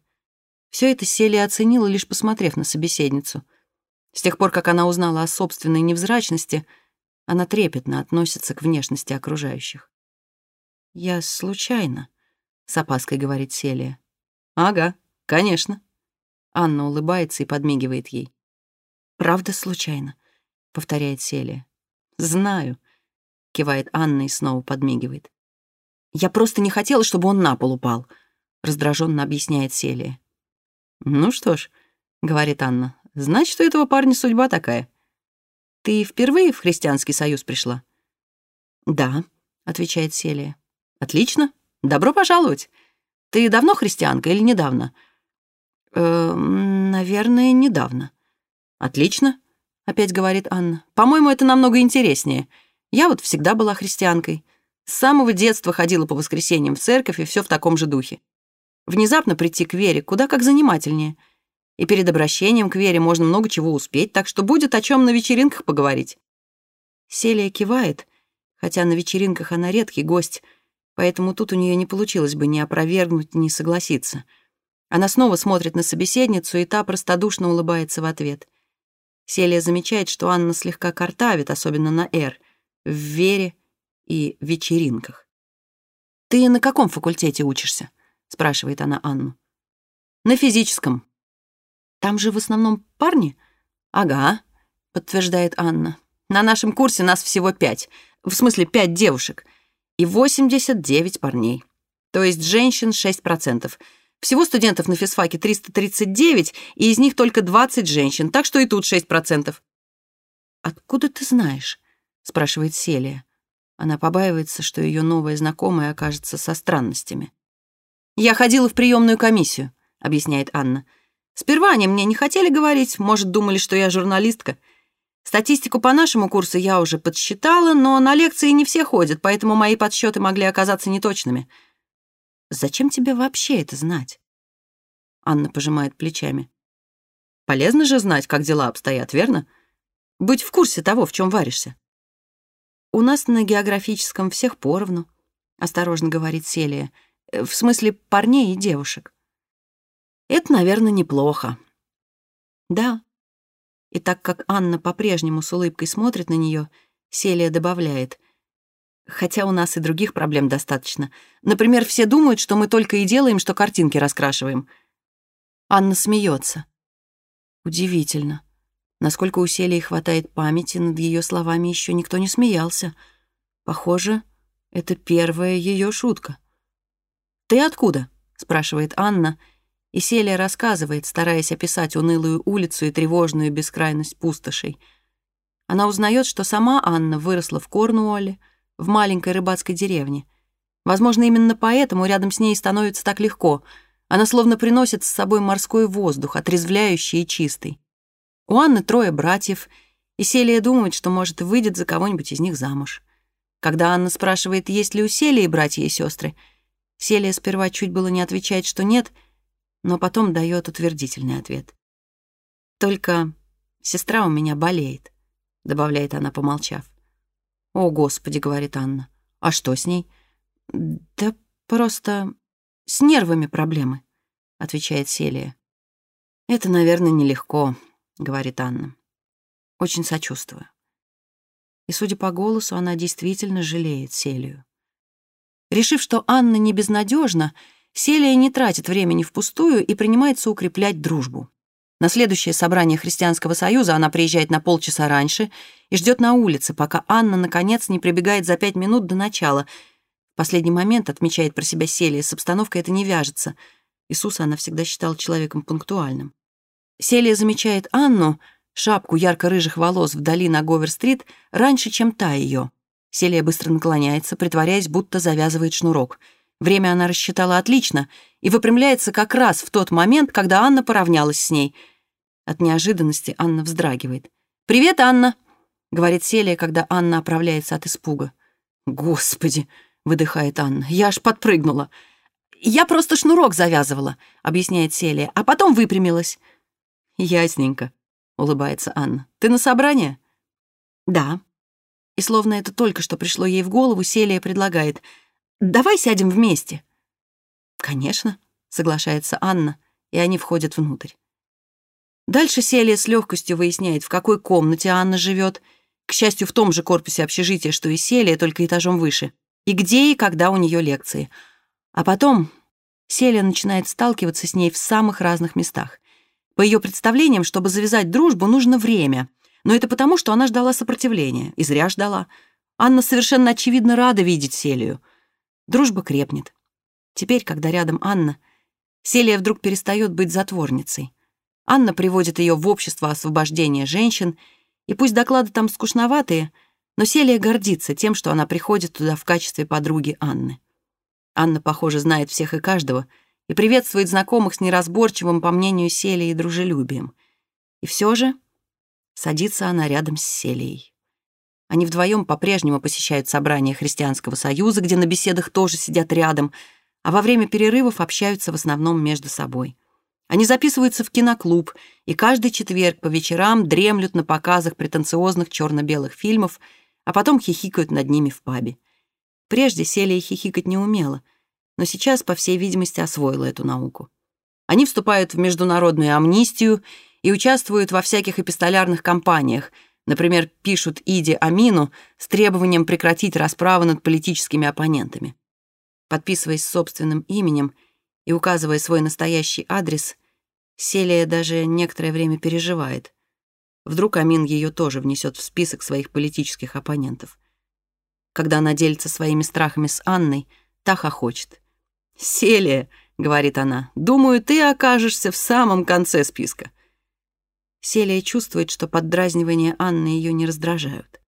Все это Селия оценила, лишь посмотрев на собеседницу. С тех пор, как она узнала о собственной невзрачности, она трепетно относится к внешности окружающих. «Я случайно», — с опаской говорит Селия. «Ага, конечно». Анна улыбается и подмигивает ей. «Правда случайно», — повторяет Селия. «Знаю», — кивает Анна и снова подмигивает. «Я просто не хотела, чтобы он на пол упал». — раздраженно объясняет Селия. «Ну что ж», — говорит Анна, — «значит, у этого парня судьба такая. Ты впервые в христианский союз пришла?» «Да», — отвечает Селия. «Отлично. Добро пожаловать. Ты давно христианка или недавно?» «Э, «Наверное, недавно». «Отлично», — опять говорит Анна. «По-моему, это намного интереснее. Я вот всегда была христианкой. С самого детства ходила по воскресеньям в церковь и все в таком же духе. Внезапно прийти к вере куда как занимательнее. И перед обращением к вере можно много чего успеть, так что будет о чем на вечеринках поговорить. Селия кивает, хотя на вечеринках она редкий гость, поэтому тут у нее не получилось бы ни опровергнуть, ни согласиться. Она снова смотрит на собеседницу, и та простодушно улыбается в ответ. Селия замечает, что Анна слегка картавит, особенно на «Р», в вере и вечеринках. «Ты на каком факультете учишься?» — спрашивает она Анну. «На физическом». «Там же в основном парни?» «Ага», — подтверждает Анна. «На нашем курсе нас всего пять, в смысле пять девушек, и 89 парней. То есть женщин 6%. Всего студентов на физфаке 339, и из них только 20 женщин, так что и тут 6%. «Откуда ты знаешь?» — спрашивает Селия. Она побаивается, что ее новая знакомая окажется со странностями. «Я ходила в приемную комиссию», — объясняет Анна. «Сперва они мне не хотели говорить, может, думали, что я журналистка. Статистику по нашему курсу я уже подсчитала, но на лекции не все ходят, поэтому мои подсчеты могли оказаться неточными». «Зачем тебе вообще это знать?» Анна пожимает плечами. «Полезно же знать, как дела обстоят, верно? Быть в курсе того, в чем варишься». «У нас на географическом всех поровну», — осторожно говорит Селия. «В смысле парней и девушек». «Это, наверное, неплохо». «Да». И так как Анна по-прежнему с улыбкой смотрит на нее, Селия добавляет. «Хотя у нас и других проблем достаточно. Например, все думают, что мы только и делаем, что картинки раскрашиваем». Анна смеется. Удивительно. Насколько у Селии хватает памяти, над ее словами еще никто не смеялся. Похоже, это первая ее шутка. «Ты откуда?» — спрашивает Анна, и Селия рассказывает, стараясь описать унылую улицу и тревожную бескрайность пустошей. Она узнает, что сама Анна выросла в Корнуолле, в маленькой рыбацкой деревне. Возможно, именно поэтому рядом с ней становится так легко. Она словно приносит с собой морской воздух, отрезвляющий и чистый. У Анны трое братьев, и Селия думает, что, может, выйдет за кого-нибудь из них замуж. Когда Анна спрашивает, есть ли у Селии братья и сестры, Селия сперва чуть было не отвечает, что нет, но потом дает утвердительный ответ. «Только сестра у меня болеет», — добавляет она, помолчав. «О, Господи», — говорит Анна, — «а что с ней?» «Да просто с нервами проблемы», — отвечает Селия. «Это, наверное, нелегко», — говорит Анна. «Очень сочувствую». И, судя по голосу, она действительно жалеет Селию. Решив, что Анна не безнадежна, Селия не тратит времени впустую и принимается укреплять дружбу. На следующее собрание Христианского союза она приезжает на полчаса раньше и ждет на улице, пока Анна, наконец, не прибегает за пять минут до начала. В последний момент, отмечает про себя Селия, с обстановкой это не вяжется. Иисуса она всегда считала человеком пунктуальным. Селия замечает Анну, шапку ярко-рыжих волос вдали на Говер-стрит, раньше, чем та ее. Селия быстро наклоняется, притворяясь, будто завязывает шнурок. Время она рассчитала отлично и выпрямляется как раз в тот момент, когда Анна поравнялась с ней. От неожиданности Анна вздрагивает. «Привет, Анна!» — говорит Селия, когда Анна оправляется от испуга. «Господи!» — выдыхает Анна. «Я аж подпрыгнула!» «Я просто шнурок завязывала», — объясняет Селия, а потом выпрямилась. «Ясненько», — улыбается Анна. «Ты на собрание?» «Да». И словно это только что пришло ей в голову, Селия предлагает. «Давай сядем вместе». «Конечно», — соглашается Анна, и они входят внутрь. Дальше Селия с легкостью выясняет, в какой комнате Анна живет, к счастью, в том же корпусе общежития, что и Селия, только этажом выше, и где и когда у нее лекции. А потом Селия начинает сталкиваться с ней в самых разных местах. По ее представлениям, чтобы завязать дружбу, нужно время. Но это потому, что она ждала сопротивления. И зря ждала. Анна совершенно очевидно рада видеть Селию. Дружба крепнет. Теперь, когда рядом Анна, Селия вдруг перестает быть затворницей. Анна приводит ее в общество освобождения женщин, и пусть доклады там скучноватые, но Селия гордится тем, что она приходит туда в качестве подруги Анны. Анна, похоже, знает всех и каждого и приветствует знакомых с неразборчивым, по мнению Селии, дружелюбием. И все же садится она рядом с Селией. Они вдвоем по-прежнему посещают собрания Христианского союза, где на беседах тоже сидят рядом, а во время перерывов общаются в основном между собой. Они записываются в киноклуб, и каждый четверг по вечерам дремлют на показах претенциозных черно-белых фильмов, а потом хихикают над ними в пабе. Прежде Селия хихикать не умела, но сейчас, по всей видимости, освоила эту науку. Они вступают в международную амнистию и участвуют во всяких эпистолярных кампаниях — Например, пишут Иди Амину с требованием прекратить расправы над политическими оппонентами. Подписываясь собственным именем и указывая свой настоящий адрес, Селия даже некоторое время переживает. Вдруг Амин ее тоже внесет в список своих политических оппонентов. Когда она делится своими страхами с Анной, та хохочет. «Селия», — говорит она, — «думаю, ты окажешься в самом конце списка. Селия чувствует, что поддразнивания Анны ее не раздражают.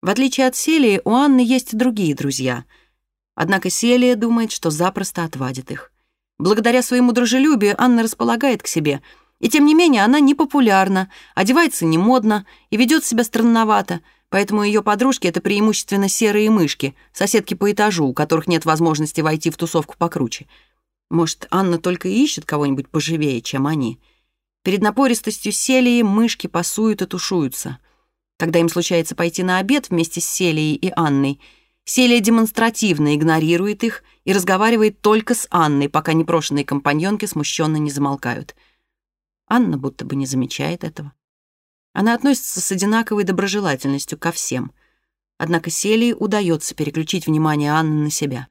В отличие от Селии, у Анны есть другие друзья. Однако Селия думает, что запросто отвадит их. Благодаря своему дружелюбию Анна располагает к себе, и тем не менее она не популярна, одевается не модно и ведет себя странновато, поэтому ее подружки — это преимущественно серые мышки, соседки по этажу, у которых нет возможности войти в тусовку покруче. Может, Анна только и ищет кого-нибудь поживее, чем они — Перед напористостью Селии мышки пасуют и тушуются. Когда им случается пойти на обед вместе с Селией и Анной, Селия демонстративно игнорирует их и разговаривает только с Анной, пока непрошенные компаньонки смущенно не замолкают. Анна будто бы не замечает этого. Она относится с одинаковой доброжелательностью ко всем. Однако Селии удается переключить внимание Анны на себя.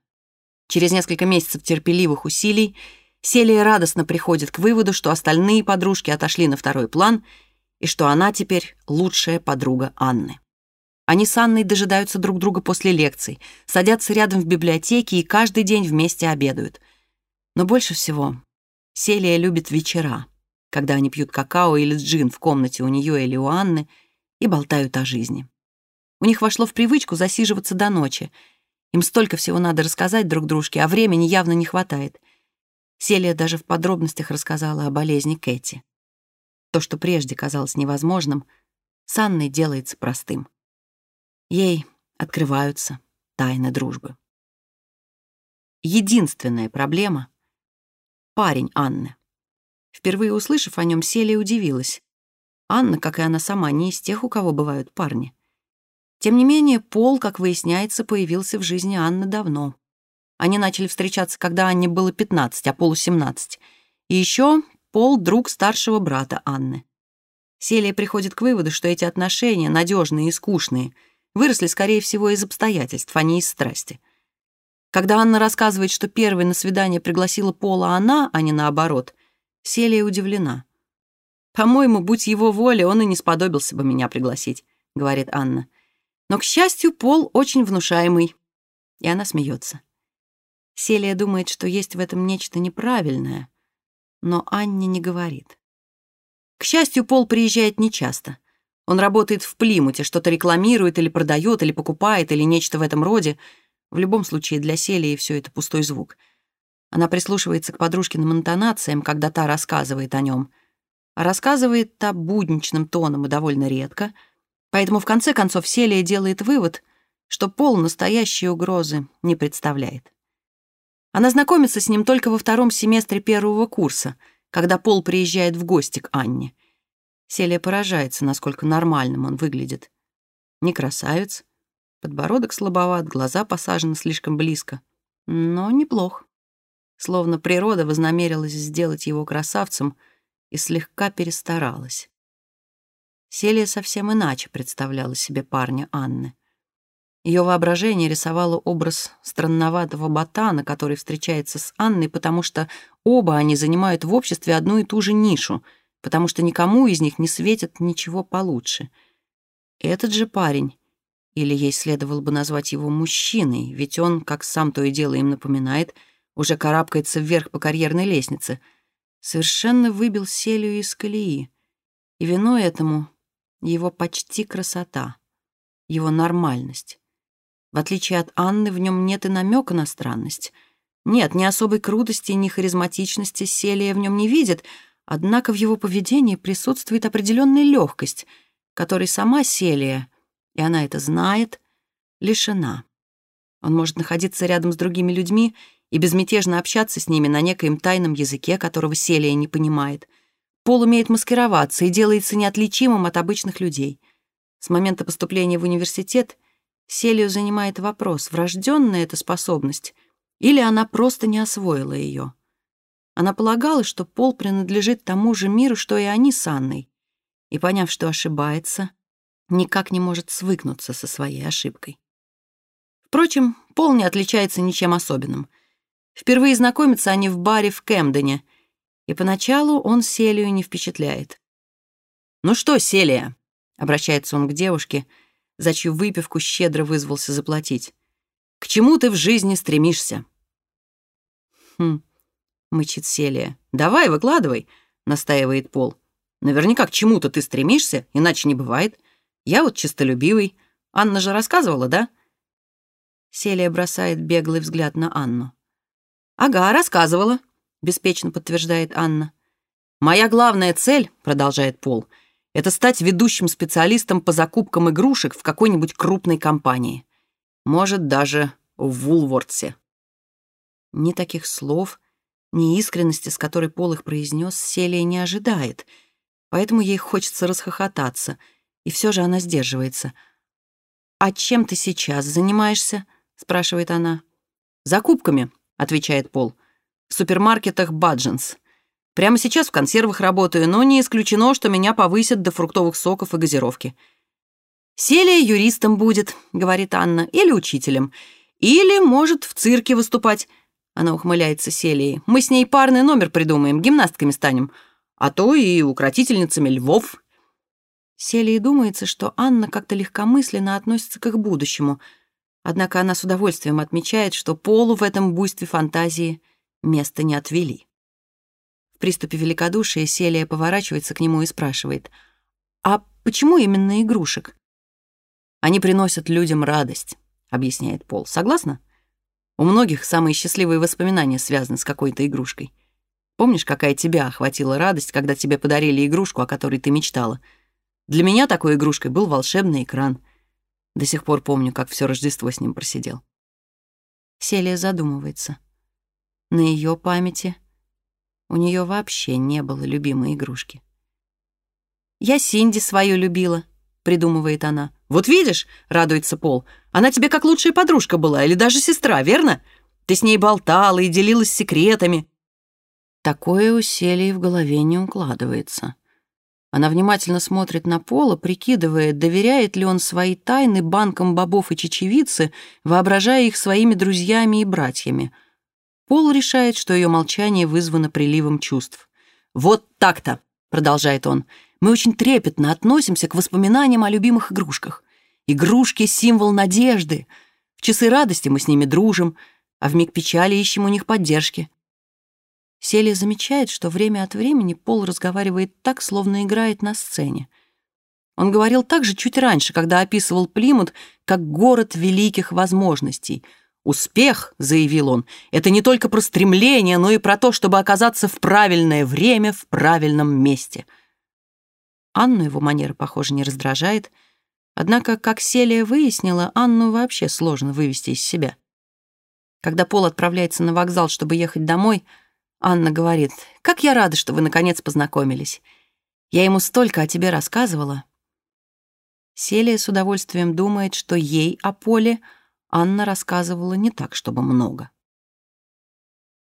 Через несколько месяцев терпеливых усилий Селия радостно приходит к выводу, что остальные подружки отошли на второй план и что она теперь лучшая подруга Анны. Они с Анной дожидаются друг друга после лекций, садятся рядом в библиотеке и каждый день вместе обедают. Но больше всего Селия любит вечера, когда они пьют какао или джин в комнате у нее или у Анны и болтают о жизни. У них вошло в привычку засиживаться до ночи. Им столько всего надо рассказать друг дружке, а времени явно не хватает — Селия даже в подробностях рассказала о болезни Кэти. То, что прежде казалось невозможным, с Анной делается простым. Ей открываются тайны дружбы. Единственная проблема — парень Анны. Впервые услышав о нем, Селия удивилась. Анна, как и она сама, не из тех, у кого бывают парни. Тем не менее, Пол, как выясняется, появился в жизни Анны давно. Они начали встречаться, когда Анне было 15, а Полу 17. И еще Пол — друг старшего брата Анны. Селия приходит к выводу, что эти отношения, надежные и скучные, выросли, скорее всего, из обстоятельств, а не из страсти. Когда Анна рассказывает, что первой на свидание пригласила Пола она, а не наоборот, Селия удивлена. «По-моему, будь его воля, он и не сподобился бы меня пригласить», — говорит Анна. Но, к счастью, Пол очень внушаемый. И она смеется. Селия думает, что есть в этом нечто неправильное, но Анне не говорит. К счастью, Пол приезжает нечасто. Он работает в Плимуте, что-то рекламирует или продает, или покупает, или нечто в этом роде. В любом случае, для Селии все это пустой звук. Она прислушивается к подружкиным интонациям, когда та рассказывает о нем. А рассказывает та будничным тоном и довольно редко, поэтому в конце концов Селия делает вывод, что Пол настоящей угрозы не представляет. Она знакомится с ним только во втором семестре первого курса, когда Пол приезжает в гости к Анне. Селия поражается, насколько нормальным он выглядит. Не красавец, подбородок слабоват, глаза посажены слишком близко, но неплох. Словно природа вознамерилась сделать его красавцем и слегка перестаралась. Селия совсем иначе представляла себе парня Анны. Ее воображение рисовало образ странноватого ботана, который встречается с Анной, потому что оба они занимают в обществе одну и ту же нишу, потому что никому из них не светит ничего получше. Этот же парень, или ей следовало бы назвать его мужчиной, ведь он, как сам то и дело им напоминает, уже карабкается вверх по карьерной лестнице, совершенно выбил Селию из колеи. И виной этому его почти красота, его нормальность. В отличие от Анны, в нем нет и намека на странность. Нет, ни особой крутости, ни харизматичности Селия в нем не видит, однако в его поведении присутствует определенная легкость, которой сама Селия, и она это знает, лишена. Он может находиться рядом с другими людьми и безмятежно общаться с ними на некоем тайном языке, которого Селия не понимает. Пол умеет маскироваться и делается неотличимым от обычных людей. С момента поступления в университет Селию занимает вопрос, врожденная эта способность или она просто не освоила ее. Она полагала, что Пол принадлежит тому же миру, что и они с Анной, и, поняв, что ошибается, никак не может свыкнуться со своей ошибкой. Впрочем, Пол не отличается ничем особенным. Впервые знакомятся они в баре в Кэмдене, и поначалу он Селию не впечатляет. «Ну что, Селия?» — обращается он к девушке, за чью выпивку щедро вызвался заплатить. «К чему ты в жизни стремишься?» «Хм», — мычит Селия. «Давай, выкладывай», — настаивает Пол. «Наверняка к чему-то ты стремишься, иначе не бывает. Я вот чистолюбивый. Анна же рассказывала, да?» Селия бросает беглый взгляд на Анну. «Ага, рассказывала», — беспечно подтверждает Анна. «Моя главная цель», — продолжает Пол, «это стать ведущим специалистом по закупкам игрушек в какой-нибудь крупной компании. Может, даже в Вулвортсе». Ни таких слов, ни искренности, с которой Пол их произнес, Селия не ожидает, поэтому ей хочется расхохотаться, и все же она сдерживается. «А чем ты сейчас занимаешься?» спрашивает она. «Закупками», — отвечает Пол. «В супермаркетах Баджинс. Прямо сейчас в консервах работаю, но не исключено, что меня повысят до фруктовых соков и газировки». «Селия юристом будет», — говорит Анна, — «или учителем. Или, может, в цирке выступать». Она ухмыляется Селией. «Мы с ней парный номер придумаем, гимнастками станем. А то и укротительницами львов». Селии думается, что Анна как-то легкомысленно относится к их будущему — Однако она с удовольствием отмечает, что Полу в этом буйстве фантазии места не отвели. Приступе великодушия Селия поворачивается к нему и спрашивает, «А почему именно игрушек?» «Они приносят людям радость», — объясняет Пол. «Согласна? У многих самые счастливые воспоминания связаны с какой-то игрушкой. Помнишь, какая тебя охватила радость, когда тебе подарили игрушку, о которой ты мечтала? Для меня такой игрушкой был волшебный экран — до сих пор помню, как все Рождество с ним просидел. Селия задумывается. На ее памяти у нее вообще не было любимой игрушки. «Я Синди свою любила», — придумывает она. «Вот видишь», — радуется Пол, «она тебе как лучшая подружка была или даже сестра, верно? Ты с ней болтала и делилась секретами». Такое у Селии в голове не укладывается. Она внимательно смотрит на Пола, прикидывая, доверяет ли он свои тайны банкам бобов и чечевицы, воображая их своими друзьями и братьями. Пол решает, что ее молчание вызвано приливом чувств. «Вот так-то», — продолжает он, — «мы очень трепетно относимся к воспоминаниям о любимых игрушках. Игрушки — символ надежды. В часы радости мы с ними дружим, а в миг печали ищем у них поддержки. Селия замечает, что время от времени Пол разговаривает так, словно играет на сцене. Он говорил так же чуть раньше, когда описывал Плимут как город великих возможностей. «Успех», — заявил он, — «это не только про стремление, но и про то, чтобы оказаться в правильное время в правильном месте». Анну его манера, похоже, не раздражает, однако, как Селия выяснила, Анну вообще сложно вывести из себя. Когда Пол отправляется на вокзал, чтобы ехать домой — Анна говорит, «Как я рада, что вы наконец познакомились. Я ему столько о тебе рассказывала». Селия с удовольствием думает, что ей о Поле Анна рассказывала не так, чтобы много.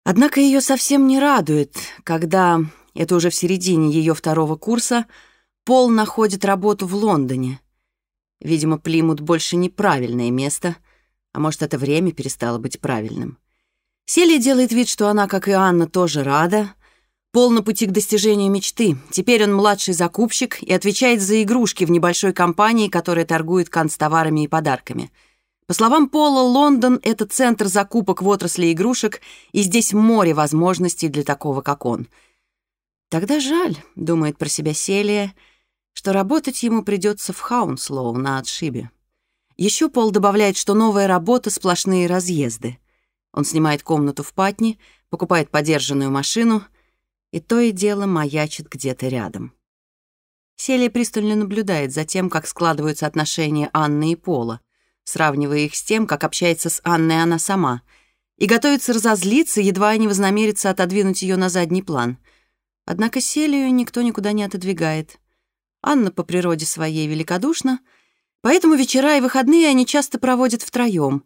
Однако ее совсем не радует, когда, это уже в середине ее второго курса, Пол находит работу в Лондоне. Видимо, Плимут больше неправильное место, а может, это время перестало быть правильным. Селия делает вид, что она, как и Анна, тоже рада. Пол на пути к достижению мечты. Теперь он младший закупщик и отвечает за игрушки в небольшой компании, которая торгует канцтоварами и подарками. По словам Пола, Лондон — это центр закупок в отрасли игрушек, и здесь море возможностей для такого, как он. Тогда жаль, — думает про себя Селия, — что работать ему придется в Хаунслоу на отшибе. Еще Пол добавляет, что новая работа — сплошные разъезды. Он снимает комнату в Патне, покупает подержанную машину, и то и дело маячит где-то рядом. Селия пристально наблюдает за тем, как складываются отношения Анны и Пола сравнивая их с тем, как общается с Анной она сама, и готовится разозлиться, едва не вознамерится отодвинуть ее на задний план. Однако Селию никто никуда не отодвигает. Анна по природе своей великодушна, поэтому вечера и выходные они часто проводят втроем.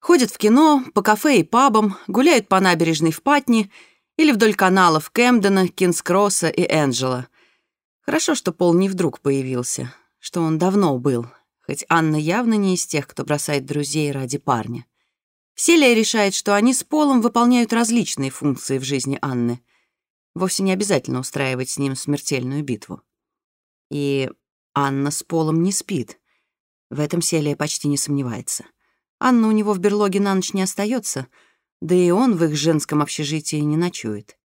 Ходят в кино, по кафе и пабам, гуляют по набережной в Патни или вдоль каналов Кэмдена, Кингс-Кросса и Энджела. Хорошо, что Пол не вдруг появился, что он давно был, хоть Анна явно не из тех, кто бросает друзей ради парня. Селия решает, что они с Полом выполняют различные функции в жизни Анны. Вовсе не обязательно устраивать с ним смертельную битву. И Анна с Полом не спит. В этом Селия почти не сомневается. Анна у него в берлоге на ночь не остается, да и он в их женском общежитии не ночует.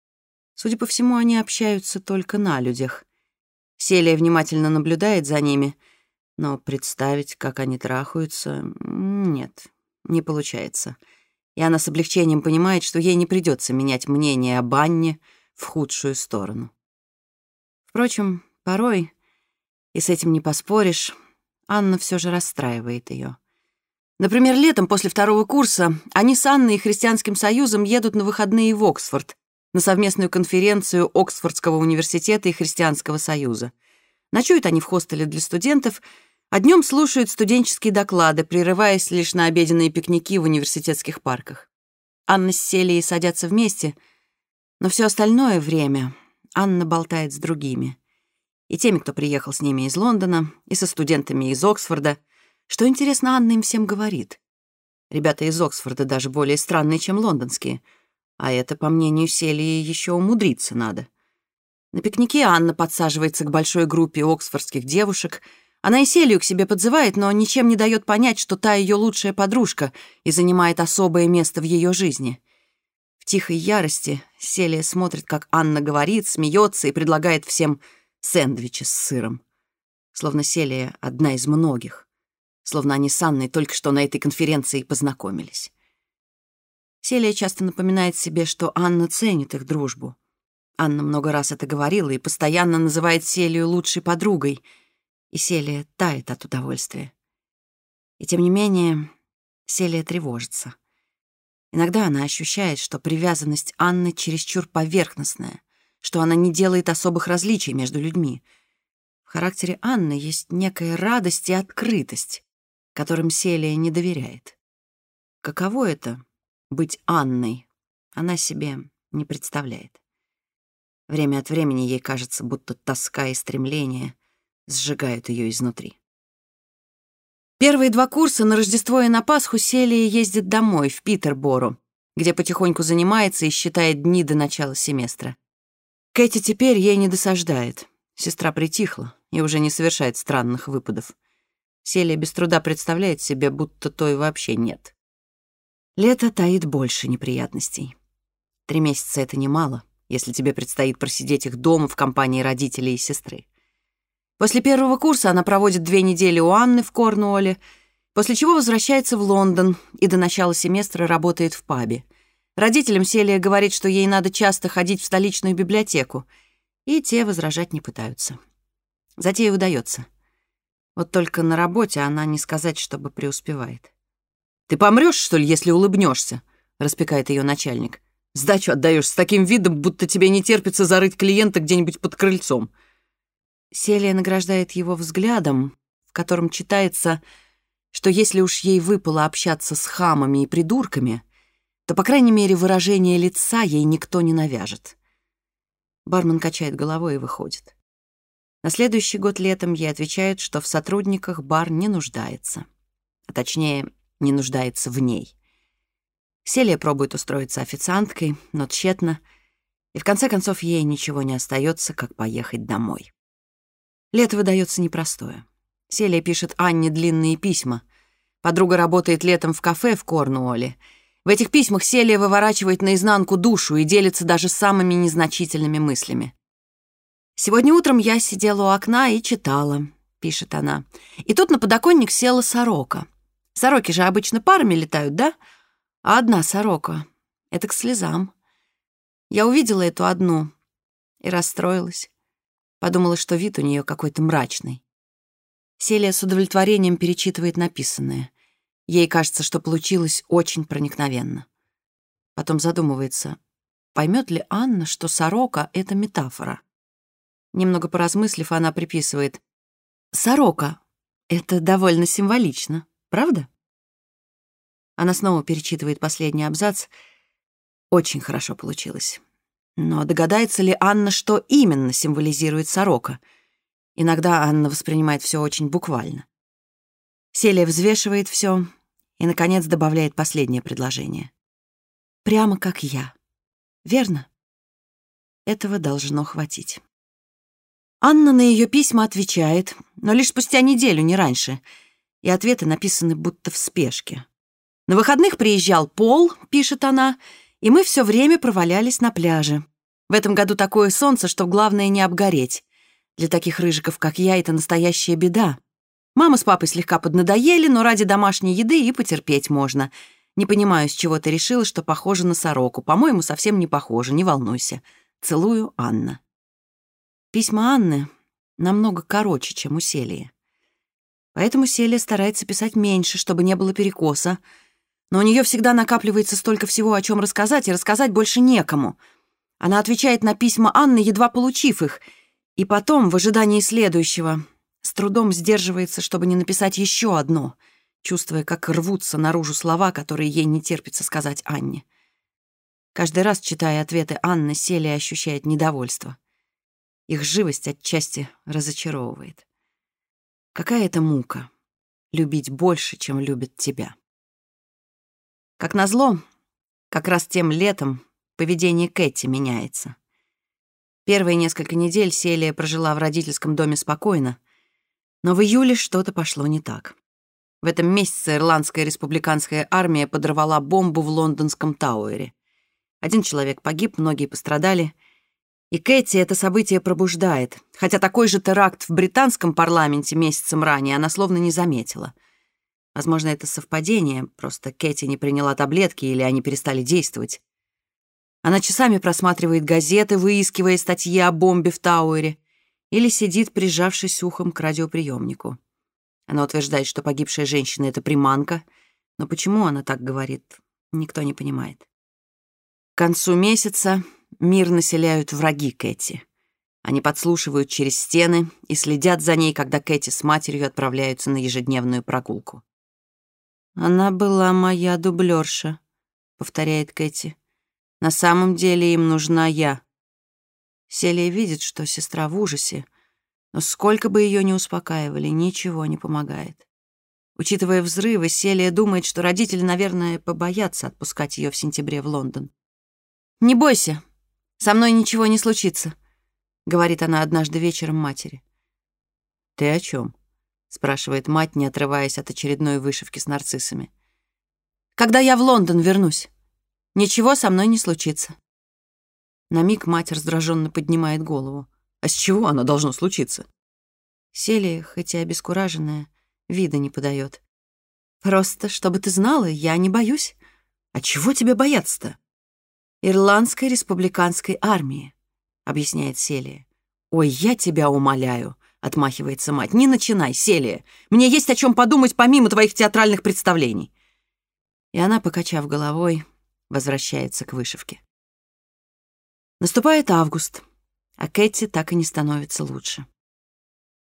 Судя по всему, они общаются только на людях. Селия внимательно наблюдает за ними — но представить, как они трахаются, нет, не получается. И она с облегчением понимает, что ей не придется менять мнение об Анне в худшую сторону. Впрочем, порой, и с этим не поспоришь, Анна все же расстраивает ее. Например, летом после второго курса они с Анной и Христианским союзом едут на выходные в Оксфорд на совместную конференцию Оксфордского университета и Христианского союза. Ночуют они в хостеле для студентов — а днем слушают студенческие доклады, прерываясь лишь на обеденные пикники в университетских парках. Анна с Селией садятся вместе, но все остальное время Анна болтает с другими. И теми, кто приехал с ними из Лондона, и со студентами из Оксфорда. Что, интересно, Анна им всем говорит. Ребята из Оксфорда даже более странные, чем лондонские. А это, по мнению Селии, еще умудриться надо. На пикнике Анна подсаживается к большой группе оксфордских девушек — она и Селию к себе подзывает, но ничем не дает понять, что та ее лучшая подружка и занимает особое место в ее жизни. В тихой ярости Селия смотрит, как Анна говорит, смеется и предлагает всем сэндвичи с сыром. Словно Селия одна из многих. Словно они с Анной только что на этой конференции познакомились. Селия часто напоминает себе, что Анна ценит их дружбу. Анна много раз это говорила и постоянно называет Селию лучшей подругой — и Селия тает от удовольствия. И тем не менее, Селия тревожится. Иногда она ощущает, что привязанность Анны чересчур поверхностная, что она не делает особых различий между людьми. В характере Анны есть некая радость и открытость, которым Селия не доверяет. Каково это — быть Анной, она себе не представляет. Время от времени ей кажется, будто тоска и стремление сжигают ее изнутри. Первые два курса на Рождество и на Пасху Селия ездит домой, в Питербору, где потихоньку занимается и считает дни до начала семестра. Кэти теперь ей не досаждает. Сестра притихла и уже не совершает странных выпадов. Селия без труда представляет себе, будто той вообще нет. Лето таит больше неприятностей. Три месяца — это немало, если тебе предстоит просидеть их дома в компании родителей и сестры. После первого курса она проводит две недели у Анны в Корнуолле, после чего возвращается в Лондон и до начала семестра работает в пабе. Родителям Селия говорит, что ей надо часто ходить в столичную библиотеку, и те возражать не пытаются. Затея удается. Вот только на работе она не сказать, чтобы преуспевает. «Ты помрёшь, что ли, если улыбнешься? распекает ее начальник. «Сдачу отдаешь с таким видом, будто тебе не терпится зарыть клиента где-нибудь под крыльцом». Селия награждает его взглядом, в котором читается, что если уж ей выпало общаться с хамами и придурками, то, по крайней мере, выражение лица ей никто не навяжет. Бармен качает головой и выходит. На следующий год летом ей отвечают, что в сотрудниках бар не нуждается. А точнее, не нуждается в ней. Селия пробует устроиться официанткой, но тщетно, и в конце концов ей ничего не остается, как поехать домой. Лето выдается непростое. Селия пишет Анне длинные письма, Подруга работает летом в кафе в Корнуолле. В этих письмах Селия выворачивает наизнанку душу и делится даже самыми незначительными мыслями. «Сегодня утром я сидела у окна и читала», — пишет она. «И тут на подоконник села сорока. Сороки же обычно парами летают, да? А одна сорока — это к слезам. Я увидела эту одну и расстроилась. Подумала, что вид у нее какой-то мрачный. Селия с удовлетворением перечитывает написанное. Ей кажется, что получилось очень проникновенно. Потом задумывается, поймет ли Анна, что сорока — это метафора. Немного поразмыслив, она приписывает «Сорока — это довольно символично, правда?» Она снова перечитывает последний абзац. Очень хорошо получилось. Но догадается ли Анна, что именно символизирует сорока? Иногда Анна воспринимает все очень буквально. Селия взвешивает все и, наконец, добавляет последнее предложение. «Прямо как я. Верно?» Этого должно хватить. Анна на ее письма отвечает, но лишь спустя неделю, не раньше, и ответы написаны будто в спешке. «На выходных приезжал Пол», — пишет она, — и мы все время провалялись на пляже. В этом году такое солнце, что главное не обгореть. Для таких рыжиков, как я, это настоящая беда. Мама с папой слегка поднадоели, но ради домашней еды и потерпеть можно. Не понимаю, с чего ты решила, что похоже на сороку. По-моему, совсем не похоже, не волнуйся. Целую, Анна. Письма Анны намного короче, чем у Селии. Поэтому Селия старается писать меньше, чтобы не было перекоса, но у нее всегда накапливается столько всего, о чем рассказать, и рассказать больше некому. Она отвечает на письма Анны, едва получив их, и потом, в ожидании следующего, с трудом сдерживается, чтобы не написать еще одно, чувствуя, как рвутся наружу слова, которые ей не терпится сказать Анне. Каждый раз, читая ответы Анны, Селия ощущает недовольство. Их живость отчасти разочаровывает. Какая это мука — любить больше, чем любит тебя. Как назло, как раз тем летом поведение Кэти меняется. Первые несколько недель Селия прожила в родительском доме спокойно, но в июле что-то пошло не так. В этом месяце Ирландская республиканская армия подорвала бомбу в лондонском Тауэре. Один человек погиб, многие пострадали. И Кэти это событие пробуждает, хотя такой же теракт в британском парламенте месяцем ранее она словно не заметила — Возможно, это совпадение, просто Кэти не приняла таблетки или они перестали действовать. Она часами просматривает газеты, выискивая статьи о бомбе в Тауэре, или сидит, прижавшись ухом к радиоприемнику. Она утверждает, что погибшая женщина — это приманка, но почему она так говорит, никто не понимает. К концу месяца мир населяют враги Кэти. Они подслушивают через стены и следят за ней, когда Кэти с матерью отправляются на ежедневную прогулку. «Она была моя дублерша», — повторяет Кэти. «На самом деле им нужна я». Селия видит, что сестра в ужасе, но сколько бы ее ни успокаивали, ничего не помогает. Учитывая взрывы, Селия думает, что родители, наверное, побоятся отпускать ее в сентябре в Лондон. «Не бойся, со мной ничего не случится», — говорит она однажды вечером матери. «Ты о чем? Спрашивает мать, не отрываясь от очередной вышивки с нарциссами. «Когда я в Лондон вернусь, ничего со мной не случится». На миг мать раздраженно поднимает голову. «А с чего оно должно случиться?» Селия, хотя обескураженная, вида не подает. «Просто, чтобы ты знала, я не боюсь». «А чего тебе бояться-то?» «Ирландской республиканской армии», — объясняет Селия. «Ой, я тебя умоляю», отмахивается мать. «Не начинай, Селия. Мне есть о чем подумать помимо твоих театральных представлений». И она, покачав головой, возвращается к вышивке. Наступает август, а Кэти так и не становится лучше.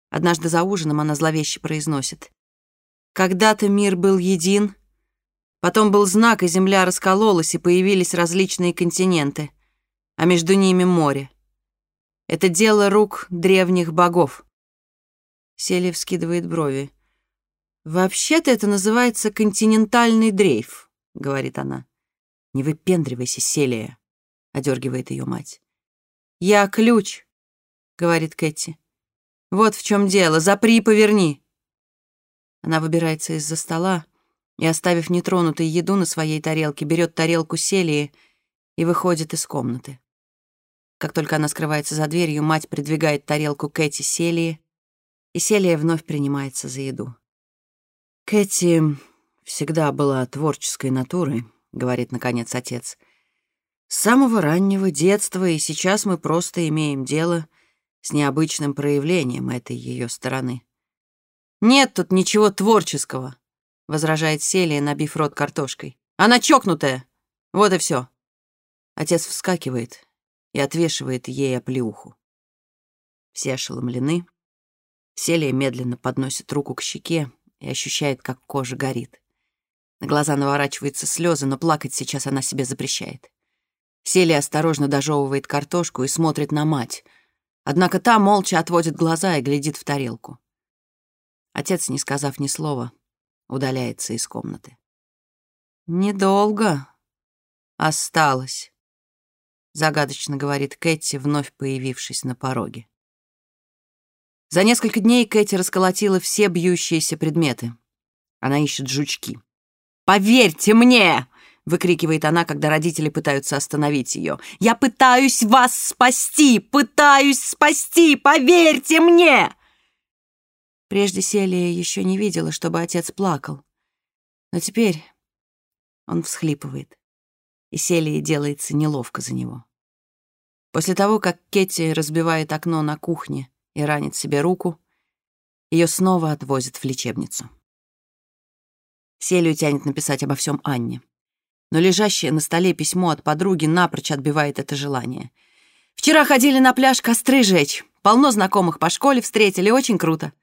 Однажды за ужином она зловеще произносит. «Когда-то мир был един, потом был знак, и земля раскололась, и появились различные континенты, а между ними море. Это дело рук древних богов. Селия вскидывает брови. «Вообще-то это называется континентальный дрейф», — говорит она. «Не выпендривайся, Селия», — одергивает ее мать. «Я ключ», — говорит Кэти. «Вот в чем дело. Запри и поверни». Она выбирается из-за стола, и, оставив нетронутой еду на своей тарелке, берет тарелку Селии и выходит из комнаты. Как только она скрывается за дверью, мать придвигает тарелку Кэти Селии, и Селия вновь принимается за еду. «Кэти всегда была творческой натурой», — говорит, наконец, отец. «С самого раннего детства, и сейчас мы просто имеем дело с необычным проявлением этой ее стороны». «Нет тут ничего творческого», — возражает Селия, набив рот картошкой. «Она чокнутая! Вот и все. Отец вскакивает и отвешивает ей оплеуху. Все ошеломлены. Селия медленно подносит руку к щеке и ощущает, как кожа горит. На глаза наворачиваются слезы, но плакать сейчас она себе запрещает. Селия осторожно дожевывает картошку и смотрит на мать. Однако та молча отводит глаза и глядит в тарелку. Отец, не сказав ни слова, удаляется из комнаты. «Недолго осталось», — загадочно говорит Кэти, вновь появившись на пороге. За несколько дней Кэти расколотила все бьющиеся предметы. Она ищет жучки. «Поверьте мне!» — выкрикивает она, когда родители пытаются остановить ее. «Я пытаюсь вас спасти! Пытаюсь спасти! Поверьте мне!» Прежде Селия еще не видела, чтобы отец плакал. Но теперь он всхлипывает, и Селии делается неловко за него. После того, как Кетти разбивает окно на кухне и ранит себе руку, ее снова отвозят в лечебницу. Селию тянет написать обо всем Анне. Но лежащее на столе письмо от подруги напрочь отбивает это желание. «Вчера ходили на пляж костры жечь. Полно знакомых по школе встретили, очень круто.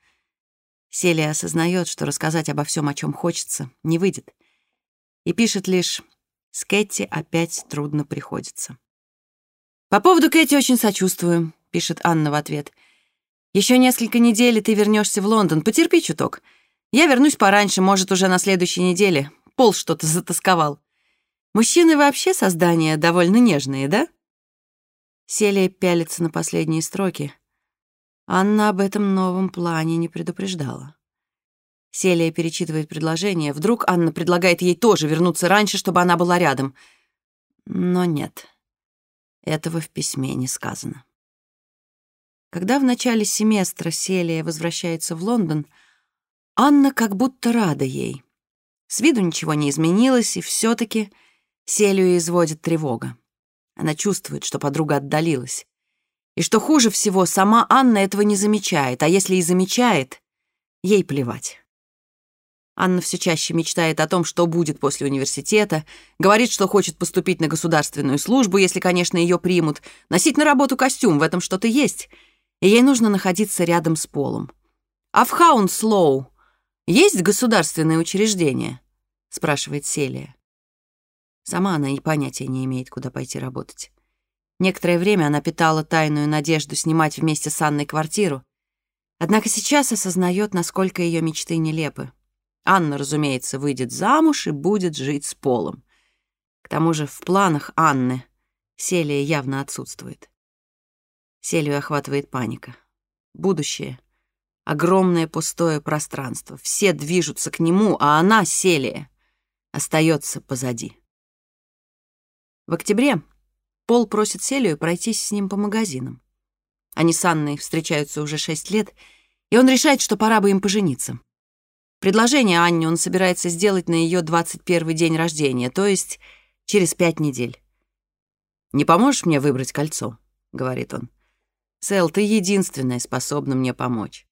Селия осознает, что рассказать обо всем, о чем хочется, не выйдет. И пишет лишь «С Кэти опять трудно приходится». «По поводу Кэти очень сочувствую», — пишет Анна в ответ. Еще несколько недель, и ты вернешься в Лондон. Потерпи чуток. Я вернусь пораньше, может, уже на следующей неделе. Пол что-то затасковал. Мужчины вообще создания довольно нежные, да?» Селия пялится на последние строки — Анна об этом новом плане не предупреждала. Селия перечитывает предложение. Вдруг Анна предлагает ей тоже вернуться раньше, чтобы она была рядом. Но нет, этого в письме не сказано. Когда в начале семестра Селия возвращается в Лондон, Анна как будто рада ей. С виду ничего не изменилось, и все таки Селию изводит тревога. Она чувствует, что подруга отдалилась. И что хуже всего, сама Анна этого не замечает, а если и замечает, ей плевать. Анна все чаще мечтает о том, что будет после университета, говорит, что хочет поступить на государственную службу, если, конечно, ее примут, носить на работу костюм, в этом что-то есть, и ей нужно находиться рядом с полом. «А в Хаунслоу есть государственное учреждение?» — спрашивает Селия. Сама она и понятия не имеет, куда пойти работать. Некоторое время она питала тайную надежду снимать вместе с Анной квартиру, однако сейчас осознает, насколько ее мечты нелепы. Анна, разумеется, выйдет замуж и будет жить с Полом. К тому же в планах Анны Селия явно отсутствует. Селию охватывает паника. Будущее — огромное пустое пространство. Все движутся к нему, а она, Селия, остается позади. В октябре Пол просит Селию пройтись с ним по магазинам. Они с Анной встречаются уже шесть лет, и он решает, что пора бы им пожениться. Предложение Анне он собирается сделать на ее 21 день рождения, то есть через пять недель. «Не поможешь мне выбрать кольцо?» — говорит он. «Сэл, ты единственная способна мне помочь».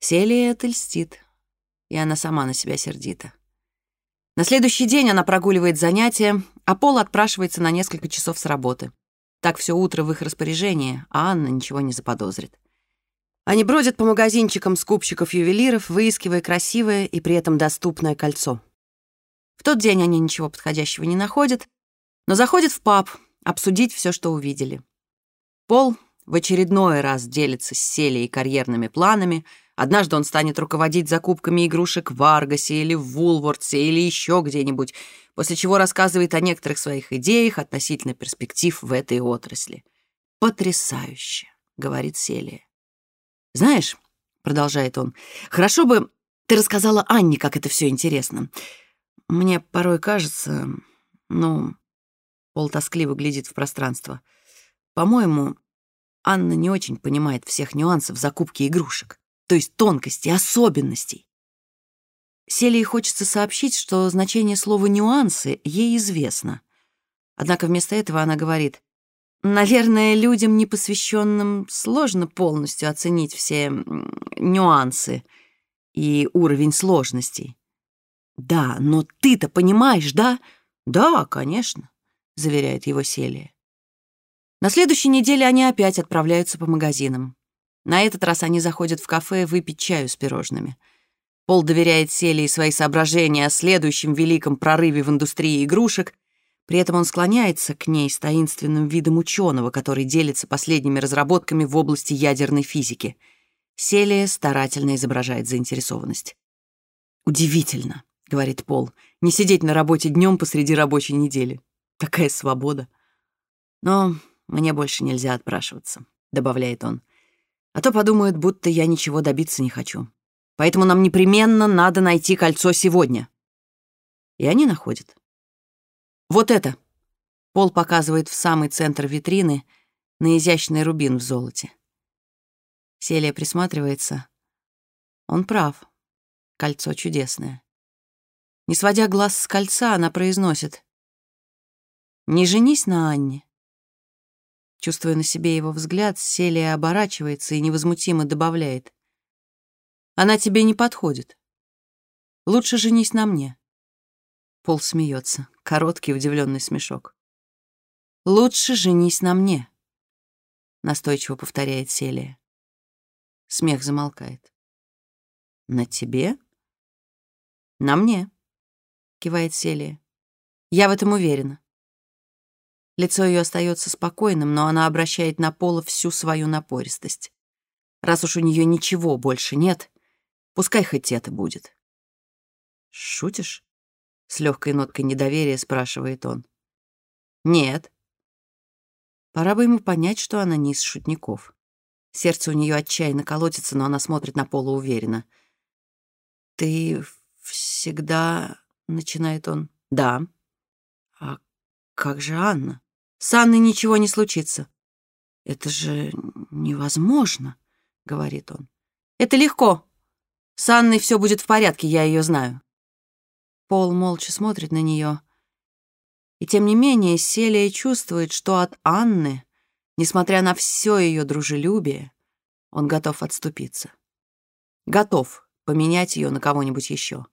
Селия это льстит, и она сама на себя сердита. На следующий день она прогуливает занятия, а Пол отпрашивается на несколько часов с работы. Так все утро в их распоряжении, а Анна ничего не заподозрит. Они бродят по магазинчикам скупщиков-ювелиров, выискивая красивое и при этом доступное кольцо. В тот день они ничего подходящего не находят, но заходят в паб обсудить все, что увидели. Пол в очередной раз делится с Селей карьерными планами — Однажды он станет руководить закупками игрушек в Аргасе или в Вулвардсе или еще где-нибудь, после чего рассказывает о некоторых своих идеях относительно перспектив в этой отрасли. «Потрясающе», — говорит Селия. «Знаешь», — продолжает он, — «хорошо бы ты рассказала Анне, как это все интересно. Мне порой кажется, ну, Пол тоскливо глядит в пространство. По-моему, Анна не очень понимает всех нюансов закупки игрушек, то есть тонкостей, особенностей. Селии хочется сообщить, что значение слова «нюансы» ей известно. Однако вместо этого она говорит, «Наверное, людям, непосвященным, сложно полностью оценить все нюансы и уровень сложностей». «Да, но ты-то понимаешь, да?» «Да, конечно» заверяет его Селия. На следующей неделе они опять отправляются по магазинам. На этот раз они заходят в кафе выпить чаю с пирожными. Пол доверяет Селии свои соображения о следующем великом прорыве в индустрии игрушек, при этом он склоняется к ней с таинственным видом ученого, который делится последними разработками в области ядерной физики. Селия старательно изображает заинтересованность. «Удивительно», — говорит Пол, — «не сидеть на работе днем посреди рабочей недели. Такая свобода. Но мне больше нельзя отпрашиваться, добавляет он. А то подумают, будто я ничего добиться не хочу. Поэтому нам непременно надо найти кольцо сегодня. И они находят. Вот это. Пол показывает в самый центр витрины на изящный рубин в золоте. Селия присматривается. Он прав. Кольцо чудесное. Не сводя глаз с кольца, она произносит. Не женись на Анне. Чувствуя на себе его взгляд, Селия оборачивается и невозмутимо добавляет. Она тебе не подходит. Лучше женись на мне. Пол смеется. Короткий удивленный смешок. «Лучше женись на мне», — настойчиво повторяет Селия. Смех замолкает. «На тебе?» «На мне», — кивает Селия. «Я в этом уверена. Лицо ее остается спокойным, но она обращает на Пола всю свою напористость. Раз уж у нее ничего больше нет, пускай хоть это будет. «Шутишь?» — с легкой ноткой недоверия спрашивает он. «Нет». Пора бы ему понять, что она не из шутников. Сердце у нее отчаянно колотится, но она смотрит на Пола уверенно. «Ты всегда...» — начинает он. «Да». «А как же Анна?» С Анной ничего не случится. Это же невозможно, говорит он. Это легко. С Анной все будет в порядке, я ее знаю. Пол молча смотрит на нее. И тем не менее Селия чувствует, что от Анны, несмотря на все ее дружелюбие, он готов отступиться. Готов поменять ее на кого-нибудь еще.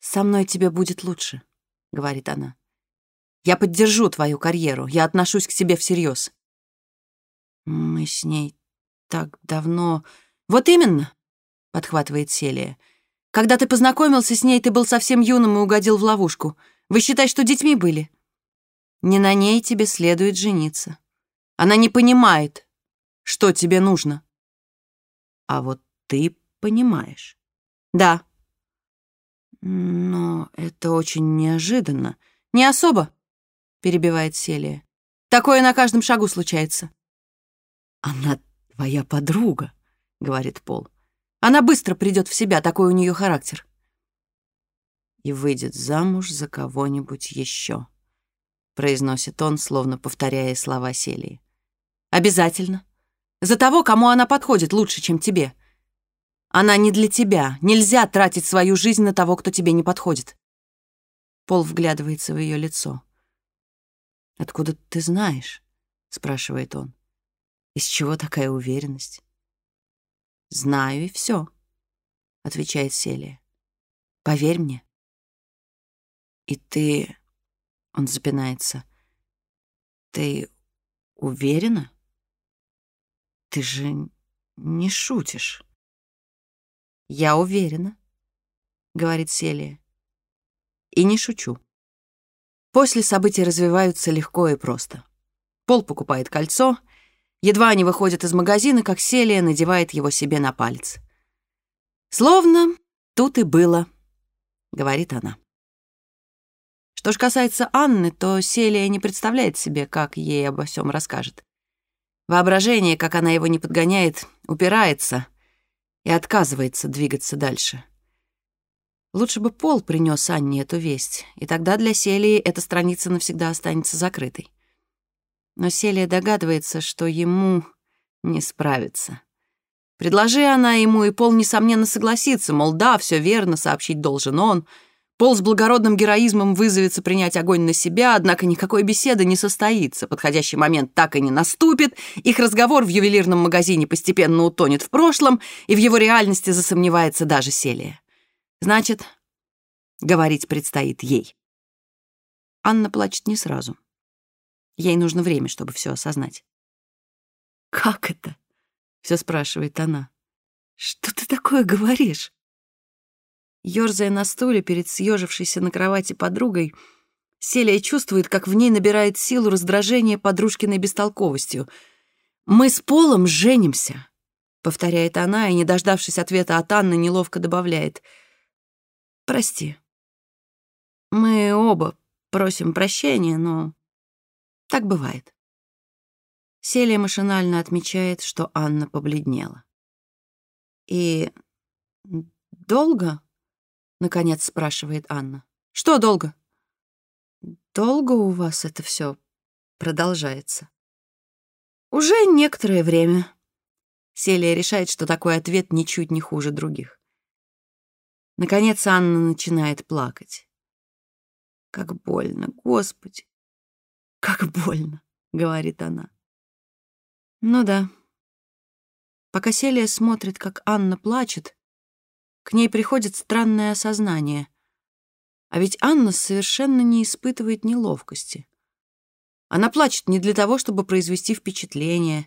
«Со мной тебе будет лучше», — говорит она. Я поддержу твою карьеру. Я отношусь к тебе всерьез. Мы с ней так давно... Вот именно, подхватывает Селия. Когда ты познакомился с ней, ты был совсем юным и угодил в ловушку. Вы считай, что детьми были. Не на ней тебе следует жениться. Она не понимает, что тебе нужно. А вот ты понимаешь. Да. Но это очень неожиданно. Не особо перебивает Селия. Такое на каждом шагу случается. Она твоя подруга, говорит Пол. Она быстро придет в себя, такой у нее характер. И выйдет замуж за кого-нибудь еще, произносит он, словно повторяя слова Селии. Обязательно. За того, кому она подходит лучше, чем тебе. Она не для тебя. Нельзя тратить свою жизнь на того, кто тебе не подходит. Пол вглядывается в ее лицо. «Откуда ты знаешь?» — спрашивает он. «Из чего такая уверенность?» «Знаю и все», — отвечает Селия. «Поверь мне». «И ты...» — он запинается. «Ты уверена? Ты же не шутишь». «Я уверена», — говорит Селия. «И не шучу». После события развиваются легко и просто. Пол покупает кольцо. Едва они выходят из магазина, как Селия надевает его себе на палец. «Словно тут и было», — говорит она. Что ж касается Анны, то Селия не представляет себе, как ей обо всем расскажет. Воображение, как она его не подгоняет, упирается и отказывается двигаться дальше. Лучше бы Пол принес Анне эту весть, и тогда для Селии эта страница навсегда останется закрытой. Но Селия догадывается, что ему не справиться. Предложи она ему, и Пол, несомненно, согласится, мол, да, все верно, сообщить должен он. Пол с благородным героизмом вызовется принять огонь на себя, однако никакой беседы не состоится. Подходящий момент так и не наступит, их разговор в ювелирном магазине постепенно утонет в прошлом, и в его реальности засомневается даже Селия. Значит, говорить предстоит ей. Анна плачет не сразу. Ей нужно время, чтобы все осознать. «Как это?» — все спрашивает она. «Что ты такое говоришь?» Ёрзая на стуле перед съежившейся на кровати подругой, Селия чувствует, как в ней набирает силу раздражение подружкиной бестолковостью. «Мы с Полом женимся», — повторяет она, и, не дождавшись ответа от Анны, неловко добавляет. «Прости. Мы оба просим прощения, но так бывает». Селия машинально отмечает, что Анна побледнела. «И долго?» — наконец спрашивает Анна. «Что долго?» «Долго у вас это все продолжается?» «Уже некоторое время». Селия решает, что такой ответ ничуть не хуже других. Наконец Анна начинает плакать. «Как больно, Господи! Как больно!» — говорит она. Ну да. Пока Селия смотрит, как Анна плачет, к ней приходит странное осознание. А ведь Анна совершенно не испытывает неловкости. Она плачет не для того, чтобы произвести впечатление,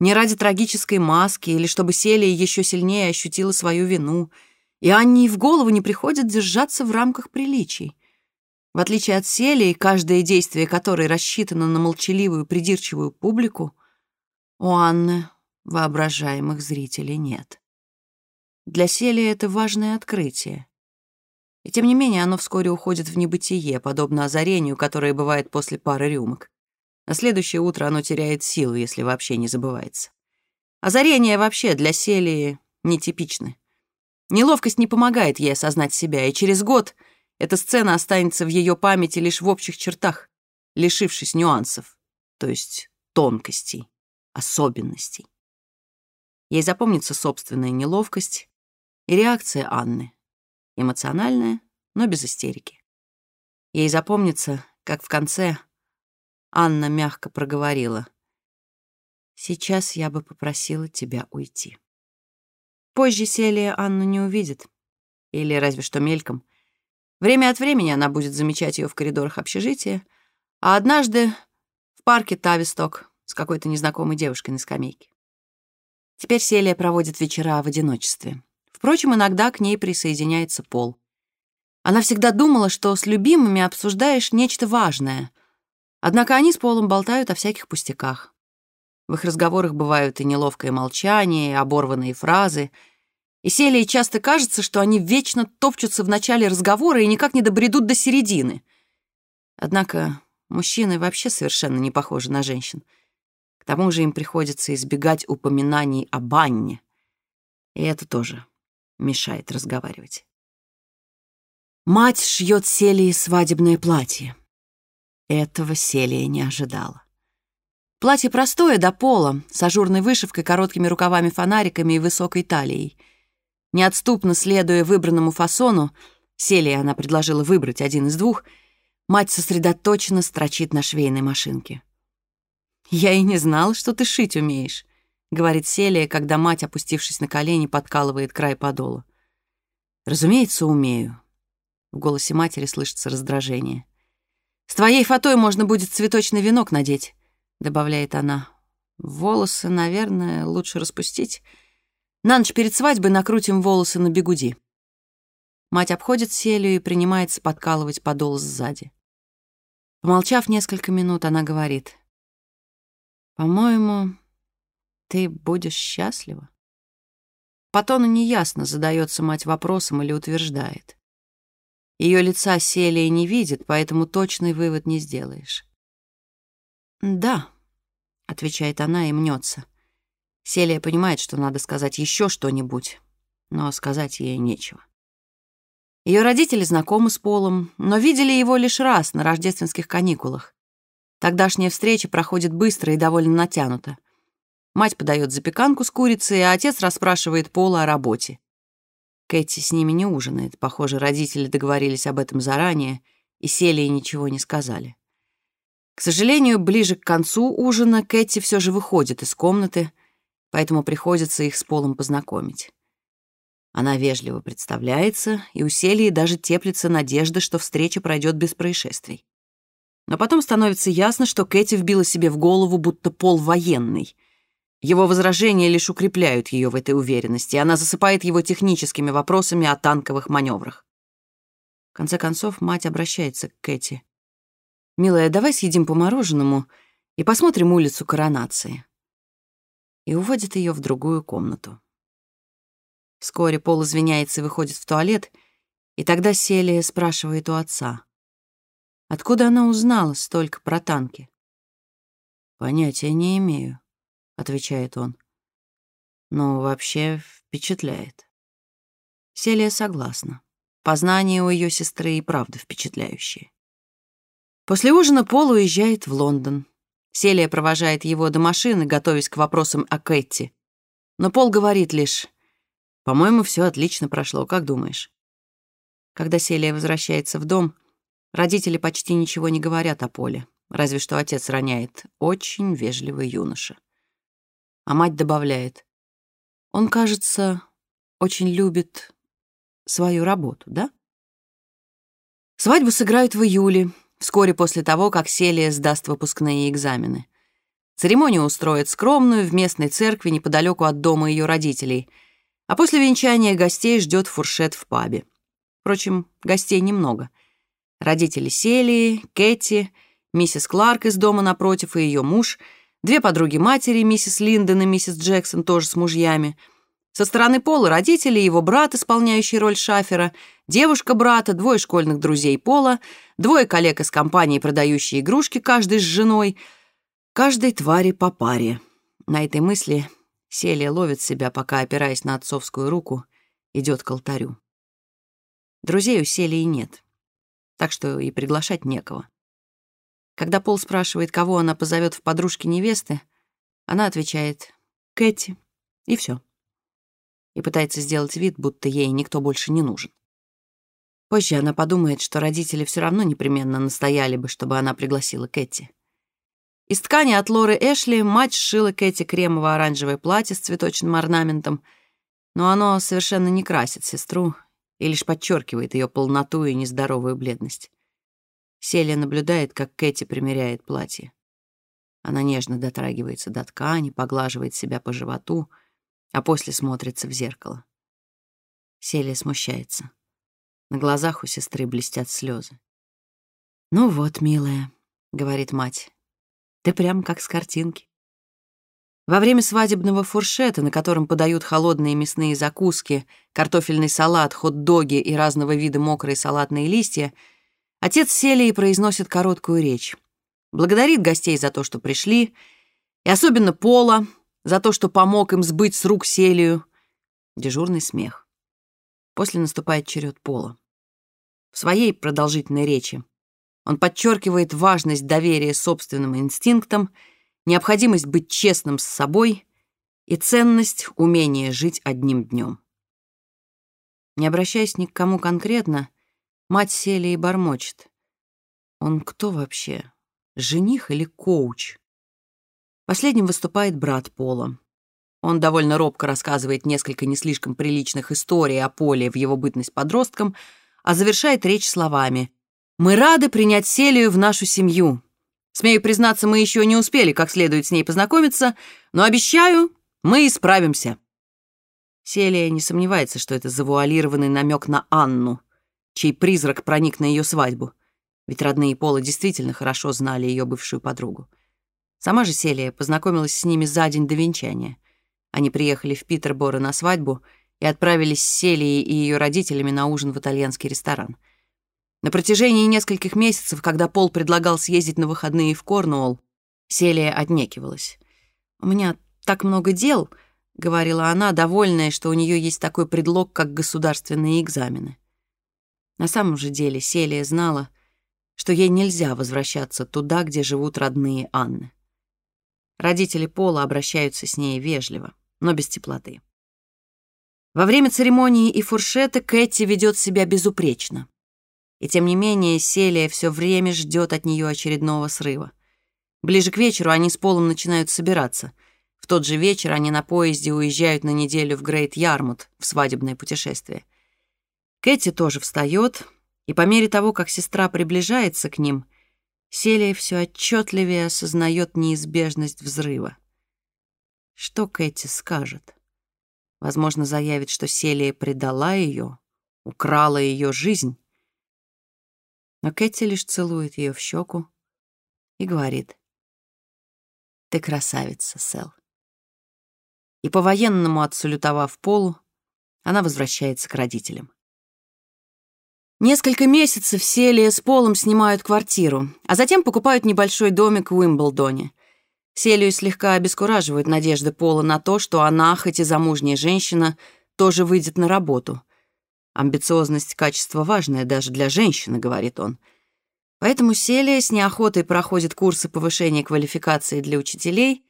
не ради трагической маски или чтобы Селия еще сильнее ощутила свою вину. И Анне и в голову не приходит держаться в рамках приличий. В отличие от Селии, каждое действие которой рассчитано на молчаливую, придирчивую публику — у Анны воображаемых зрителей нет. Для Селии это важное открытие. И тем не менее оно вскоре уходит в небытие, подобно озарению, которое бывает после пары рюмок. На следующее утро оно теряет силу, если вообще не забывается. Озарения вообще для Селии нетипичны. Неловкость не помогает ей осознать себя, и через год эта сцена останется в ее памяти лишь в общих чертах, лишившись нюансов, то есть тонкостей особенностей. Ей запомнится собственная неловкость и реакция Анны. Эмоциональная, но без истерики. Ей запомнится, как в конце Анна мягко проговорила. «Сейчас я бы попросила тебя уйти». Позже Селия Анну не увидит. Или разве что мельком. Время от времени она будет замечать ее в коридорах общежития, а однажды в парке Тависток с какой-то незнакомой девушкой на скамейке. Теперь Селия проводит вечера в одиночестве. Впрочем, иногда к ней присоединяется Пол. Она всегда думала, что с любимыми обсуждаешь нечто важное. Однако они с Полом болтают о всяких пустяках. В их разговорах бывают и неловкое молчание, и оборванные фразы. И Селии часто кажется, что они вечно топчутся в начале разговора и никак не добредут до середины. Однако мужчины вообще совершенно не похожи на женщин — к тому же им приходится избегать упоминаний о банне. И это тоже мешает разговаривать. Мать шьет Селии свадебное платье. Этого Селия не ожидала. Платье простое до пола, с ажурной вышивкой, короткими рукавами-фонариками и высокой талией. Неотступно следуя выбранному фасону, Селия она предложила выбрать один из двух, мать сосредоточенно строчит на швейной машинке. «Я и не знала, что ты шить умеешь», — говорит Селия, когда мать, опустившись на колени, подкалывает край подола. «Разумеется, умею». В голосе матери слышится раздражение. «С твоей фатой можно будет цветочный венок надеть», — добавляет она. «Волосы, наверное, лучше распустить. На ночь перед свадьбой накрутим волосы на бегуди». Мать обходит Селию и принимается подкалывать подол сзади. Помолчав несколько минут, она говорит — по-моему, ты будешь счастлива. По тону неясно, задается мать вопросом или утверждает. Ее лица Селия не видит, поэтому точный вывод не сделаешь. «Да», — отвечает она и мнется. Селия понимает, что надо сказать еще что-нибудь, но сказать ей нечего. Ее родители знакомы с Полом, но видели его лишь раз на рождественских каникулах. Тогдашняя встреча проходит быстро и довольно натянуто. Мать подает запеканку с курицей, а отец расспрашивает Пола о работе. Кэти с ними не ужинает. Похоже, родители договорились об этом заранее и сели и ничего не сказали. К сожалению, ближе к концу ужина Кэти все же выходит из комнаты, поэтому приходится их с Полом познакомить. Она вежливо представляется, и у Селии даже теплится надежда, что встреча пройдет без происшествий. Но потом становится ясно, что Кэти вбила себе в голову, будто Пол военный. Его возражения лишь укрепляют ее в этой уверенности, и она засыпает его техническими вопросами о танковых маневрах. В конце концов, мать обращается к Кэти. «Милая, давай съедим по мороженому и посмотрим улицу Коронации». И уводит ее в другую комнату. Вскоре Пол извиняется и выходит в туалет, и тогда Селия спрашивает у отца. Откуда она узнала столько про танки? «Понятия не имею», — отвечает он. «Но вообще впечатляет». Селия согласна. Познания у ее сестры и правда впечатляющие. После ужина Пол уезжает в Лондон. Селия провожает его до машины, готовясь к вопросам о Кэтти. Но Пол говорит лишь, «По-моему, все отлично прошло, как думаешь?» Когда Селия возвращается в дом, родители почти ничего не говорят о Поле, разве что отец роняет «очень вежливый юноша». А мать добавляет, «Он, кажется, очень любит свою работу, да?» Свадьбу сыграют в июле, вскоре после того, как Селия сдаст выпускные экзамены. Церемонию устроят скромную в местной церкви неподалеку от дома ее родителей, а после венчания гостей ждет фуршет в пабе. Впрочем, гостей немного. Родители Селии, Кэти, миссис Кларк из дома напротив и ее муж, две подруги матери, миссис Линдон и миссис Джексон, тоже с мужьями — со стороны Пола родители, его брат, исполняющий роль шафера, девушка брата, двое школьных друзей Пола, двое коллег из компании, продающие игрушки, каждый с женой, каждой твари по паре. На этой мысли Селия ловит себя, пока, опираясь на отцовскую руку, идет к алтарю. Друзей у Селии нет, так что и приглашать некого. Когда Пол спрашивает, кого она позовет в подружки невесты, она отвечает «Кэти», и все и пытается сделать вид, будто ей никто больше не нужен. Позже она подумает, что родители все равно непременно настояли бы, чтобы она пригласила Кэти. Из ткани от Лоры Эшли мать сшила Кэти кремово-оранжевое платье с цветочным орнаментом, но оно совершенно не красит сестру и лишь подчеркивает ее полноту и нездоровую бледность. Селия наблюдает, как Кэти примеряет платье. Она нежно дотрагивается до ткани, поглаживает себя по животу — а после смотрится в зеркало. Селия смущается. На глазах у сестры блестят слезы. «Ну вот, милая», — говорит мать, — «ты прям как с картинки». Во время свадебного фуршета, на котором подают холодные мясные закуски, картофельный салат, хот-доги и разного вида мокрые салатные листья, отец Селии произносит короткую речь. Благодарит гостей за то, что пришли, и особенно Пола, за то, что помог им сбыть с рук Селию. Дежурный смех. После наступает черед Пола. В своей продолжительной речи он подчеркивает важность доверия собственным инстинктам, необходимость быть честным с собой и ценность умения жить одним днем. Не обращаясь ни к кому конкретно, мать Селии бормочет. Он кто вообще? Жених или коуч? Последним выступает брат Пола. Он довольно робко рассказывает несколько не слишком приличных историй о Поле в его бытность подростком, а завершает речь словами «Мы рады принять Селию в нашу семью. Смею признаться, мы еще не успели как следует с ней познакомиться, но обещаю, мы исправимся». Селия не сомневается, что это завуалированный намек на Анну, чей призрак проник на ее свадьбу, ведь родные Пола действительно хорошо знали ее бывшую подругу. Сама же Селия познакомилась с ними за день до венчания. Они приехали в Питерборо на свадьбу и отправились с Селией и ее родителями на ужин в итальянский ресторан. На протяжении нескольких месяцев, когда Пол предлагал съездить на выходные в Корнуолл, Селия отнекивалась. «У меня так много дел», — говорила она, довольная, что у нее есть такой предлог, как государственные экзамены. На самом же деле Селия знала, что ей нельзя возвращаться туда, где живут родные Анны. Родители Пола обращаются с ней вежливо, но без теплоты. Во время церемонии и фуршета Кэти ведет себя безупречно. И тем не менее Селия все время ждет от нее очередного срыва. Ближе к вечеру они с Полом начинают собираться. В тот же вечер они на поезде уезжают на неделю в Грейт Ярмут в свадебное путешествие. Кэти тоже встает, и по мере того, как сестра приближается к ним, Селия все отчетливее осознает неизбежность взрыва. Что Кэти скажет? Возможно, заявит, что Селия предала ее, украла ее жизнь. Но Кэти лишь целует ее в щеку и говорит, «Ты красавица, Сэл». И по-военному отсалютовав Полу, она возвращается к родителям. Несколько месяцев Селия с Полом снимают квартиру, а затем покупают небольшой домик в Уимблдоне. Селию слегка обескураживают надежды Пола на то, что она, хоть и замужняя женщина, тоже выйдет на работу. «Амбициозность — качество важное даже для женщины», — говорит он. Поэтому Селия с неохотой проходит курсы повышения квалификации для учителей,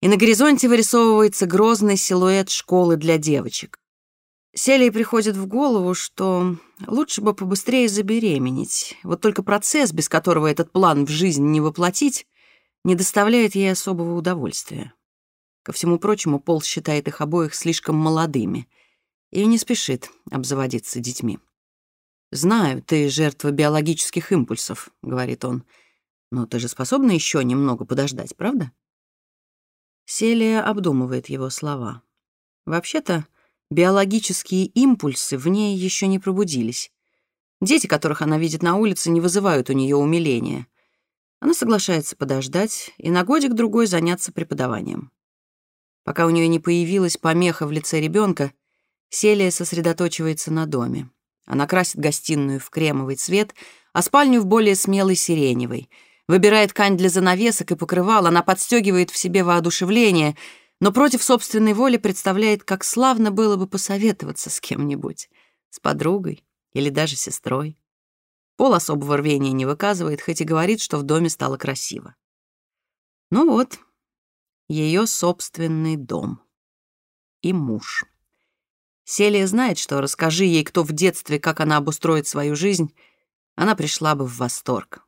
и на горизонте вырисовывается грозный силуэт школы для девочек. Селии приходит в голову, что лучше бы побыстрее забеременеть. Вот только процесс, без которого этот план в жизнь не воплотить, не доставляет ей особого удовольствия. Ко всему прочему, Пол считает их обоих слишком молодыми и не спешит обзаводиться детьми. «Знаю, ты жертва биологических импульсов», — говорит он, «но ты же способна еще немного подождать, правда?» Селия обдумывает его слова. Вообще-то, Биологические импульсы в ней еще не пробудились. Дети, которых она видит на улице, не вызывают у нее умиления. Она соглашается подождать и на годик-другой заняться преподаванием. Пока у нее не появилась помеха в лице ребенка, Селия сосредоточивается на доме. Она красит гостиную в кремовый цвет, а спальню в более смелый сиреневый. Выбирает ткань для занавесок и покрывал, она подстегивает в себе воодушевление — но против собственной воли представляет, как славно было бы посоветоваться с кем-нибудь, с подругой или даже сестрой. Пол особого рвения не выказывает, хоть и говорит, что в доме стало красиво. Ну вот, ее собственный дом. И муж. Селия знает, что расскажи ей, кто в детстве, как она обустроит свою жизнь, она пришла бы в восторг.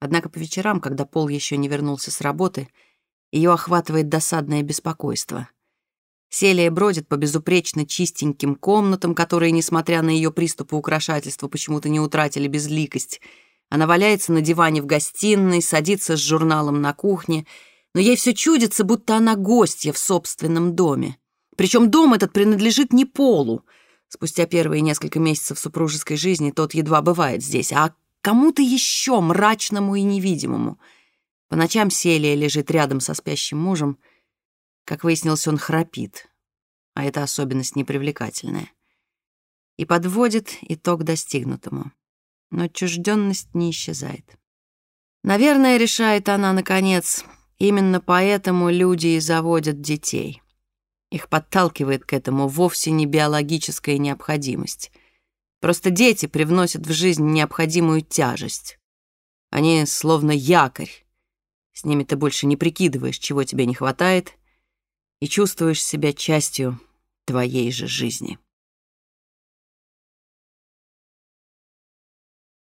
Однако по вечерам, когда Пол еще не вернулся с работы, ее охватывает досадное беспокойство. Селия бродит по безупречно чистеньким комнатам, которые, несмотря на ее приступы украшательства, почему-то не утратили безликость. Она валяется на диване в гостиной, садится с журналом на кухне, но ей все чудится, будто она гостья в собственном доме. Причем дом этот принадлежит не Полу. Спустя первые несколько месяцев супружеской жизни тот едва бывает здесь, а кому-то еще мрачному и невидимому — по ночам Селия лежит рядом со спящим мужем. Как выяснилось, он храпит, а это особенность непривлекательная. И подводит итог достигнутому. Но отчужденность не исчезает. Наверное, решает она, наконец, именно поэтому люди и заводят детей. Их подталкивает к этому вовсе не биологическая необходимость. Просто дети привносят в жизнь необходимую тяжесть. Они словно якорь, с ними ты больше не прикидываешь, чего тебе не хватает, и чувствуешь себя частью твоей же жизни.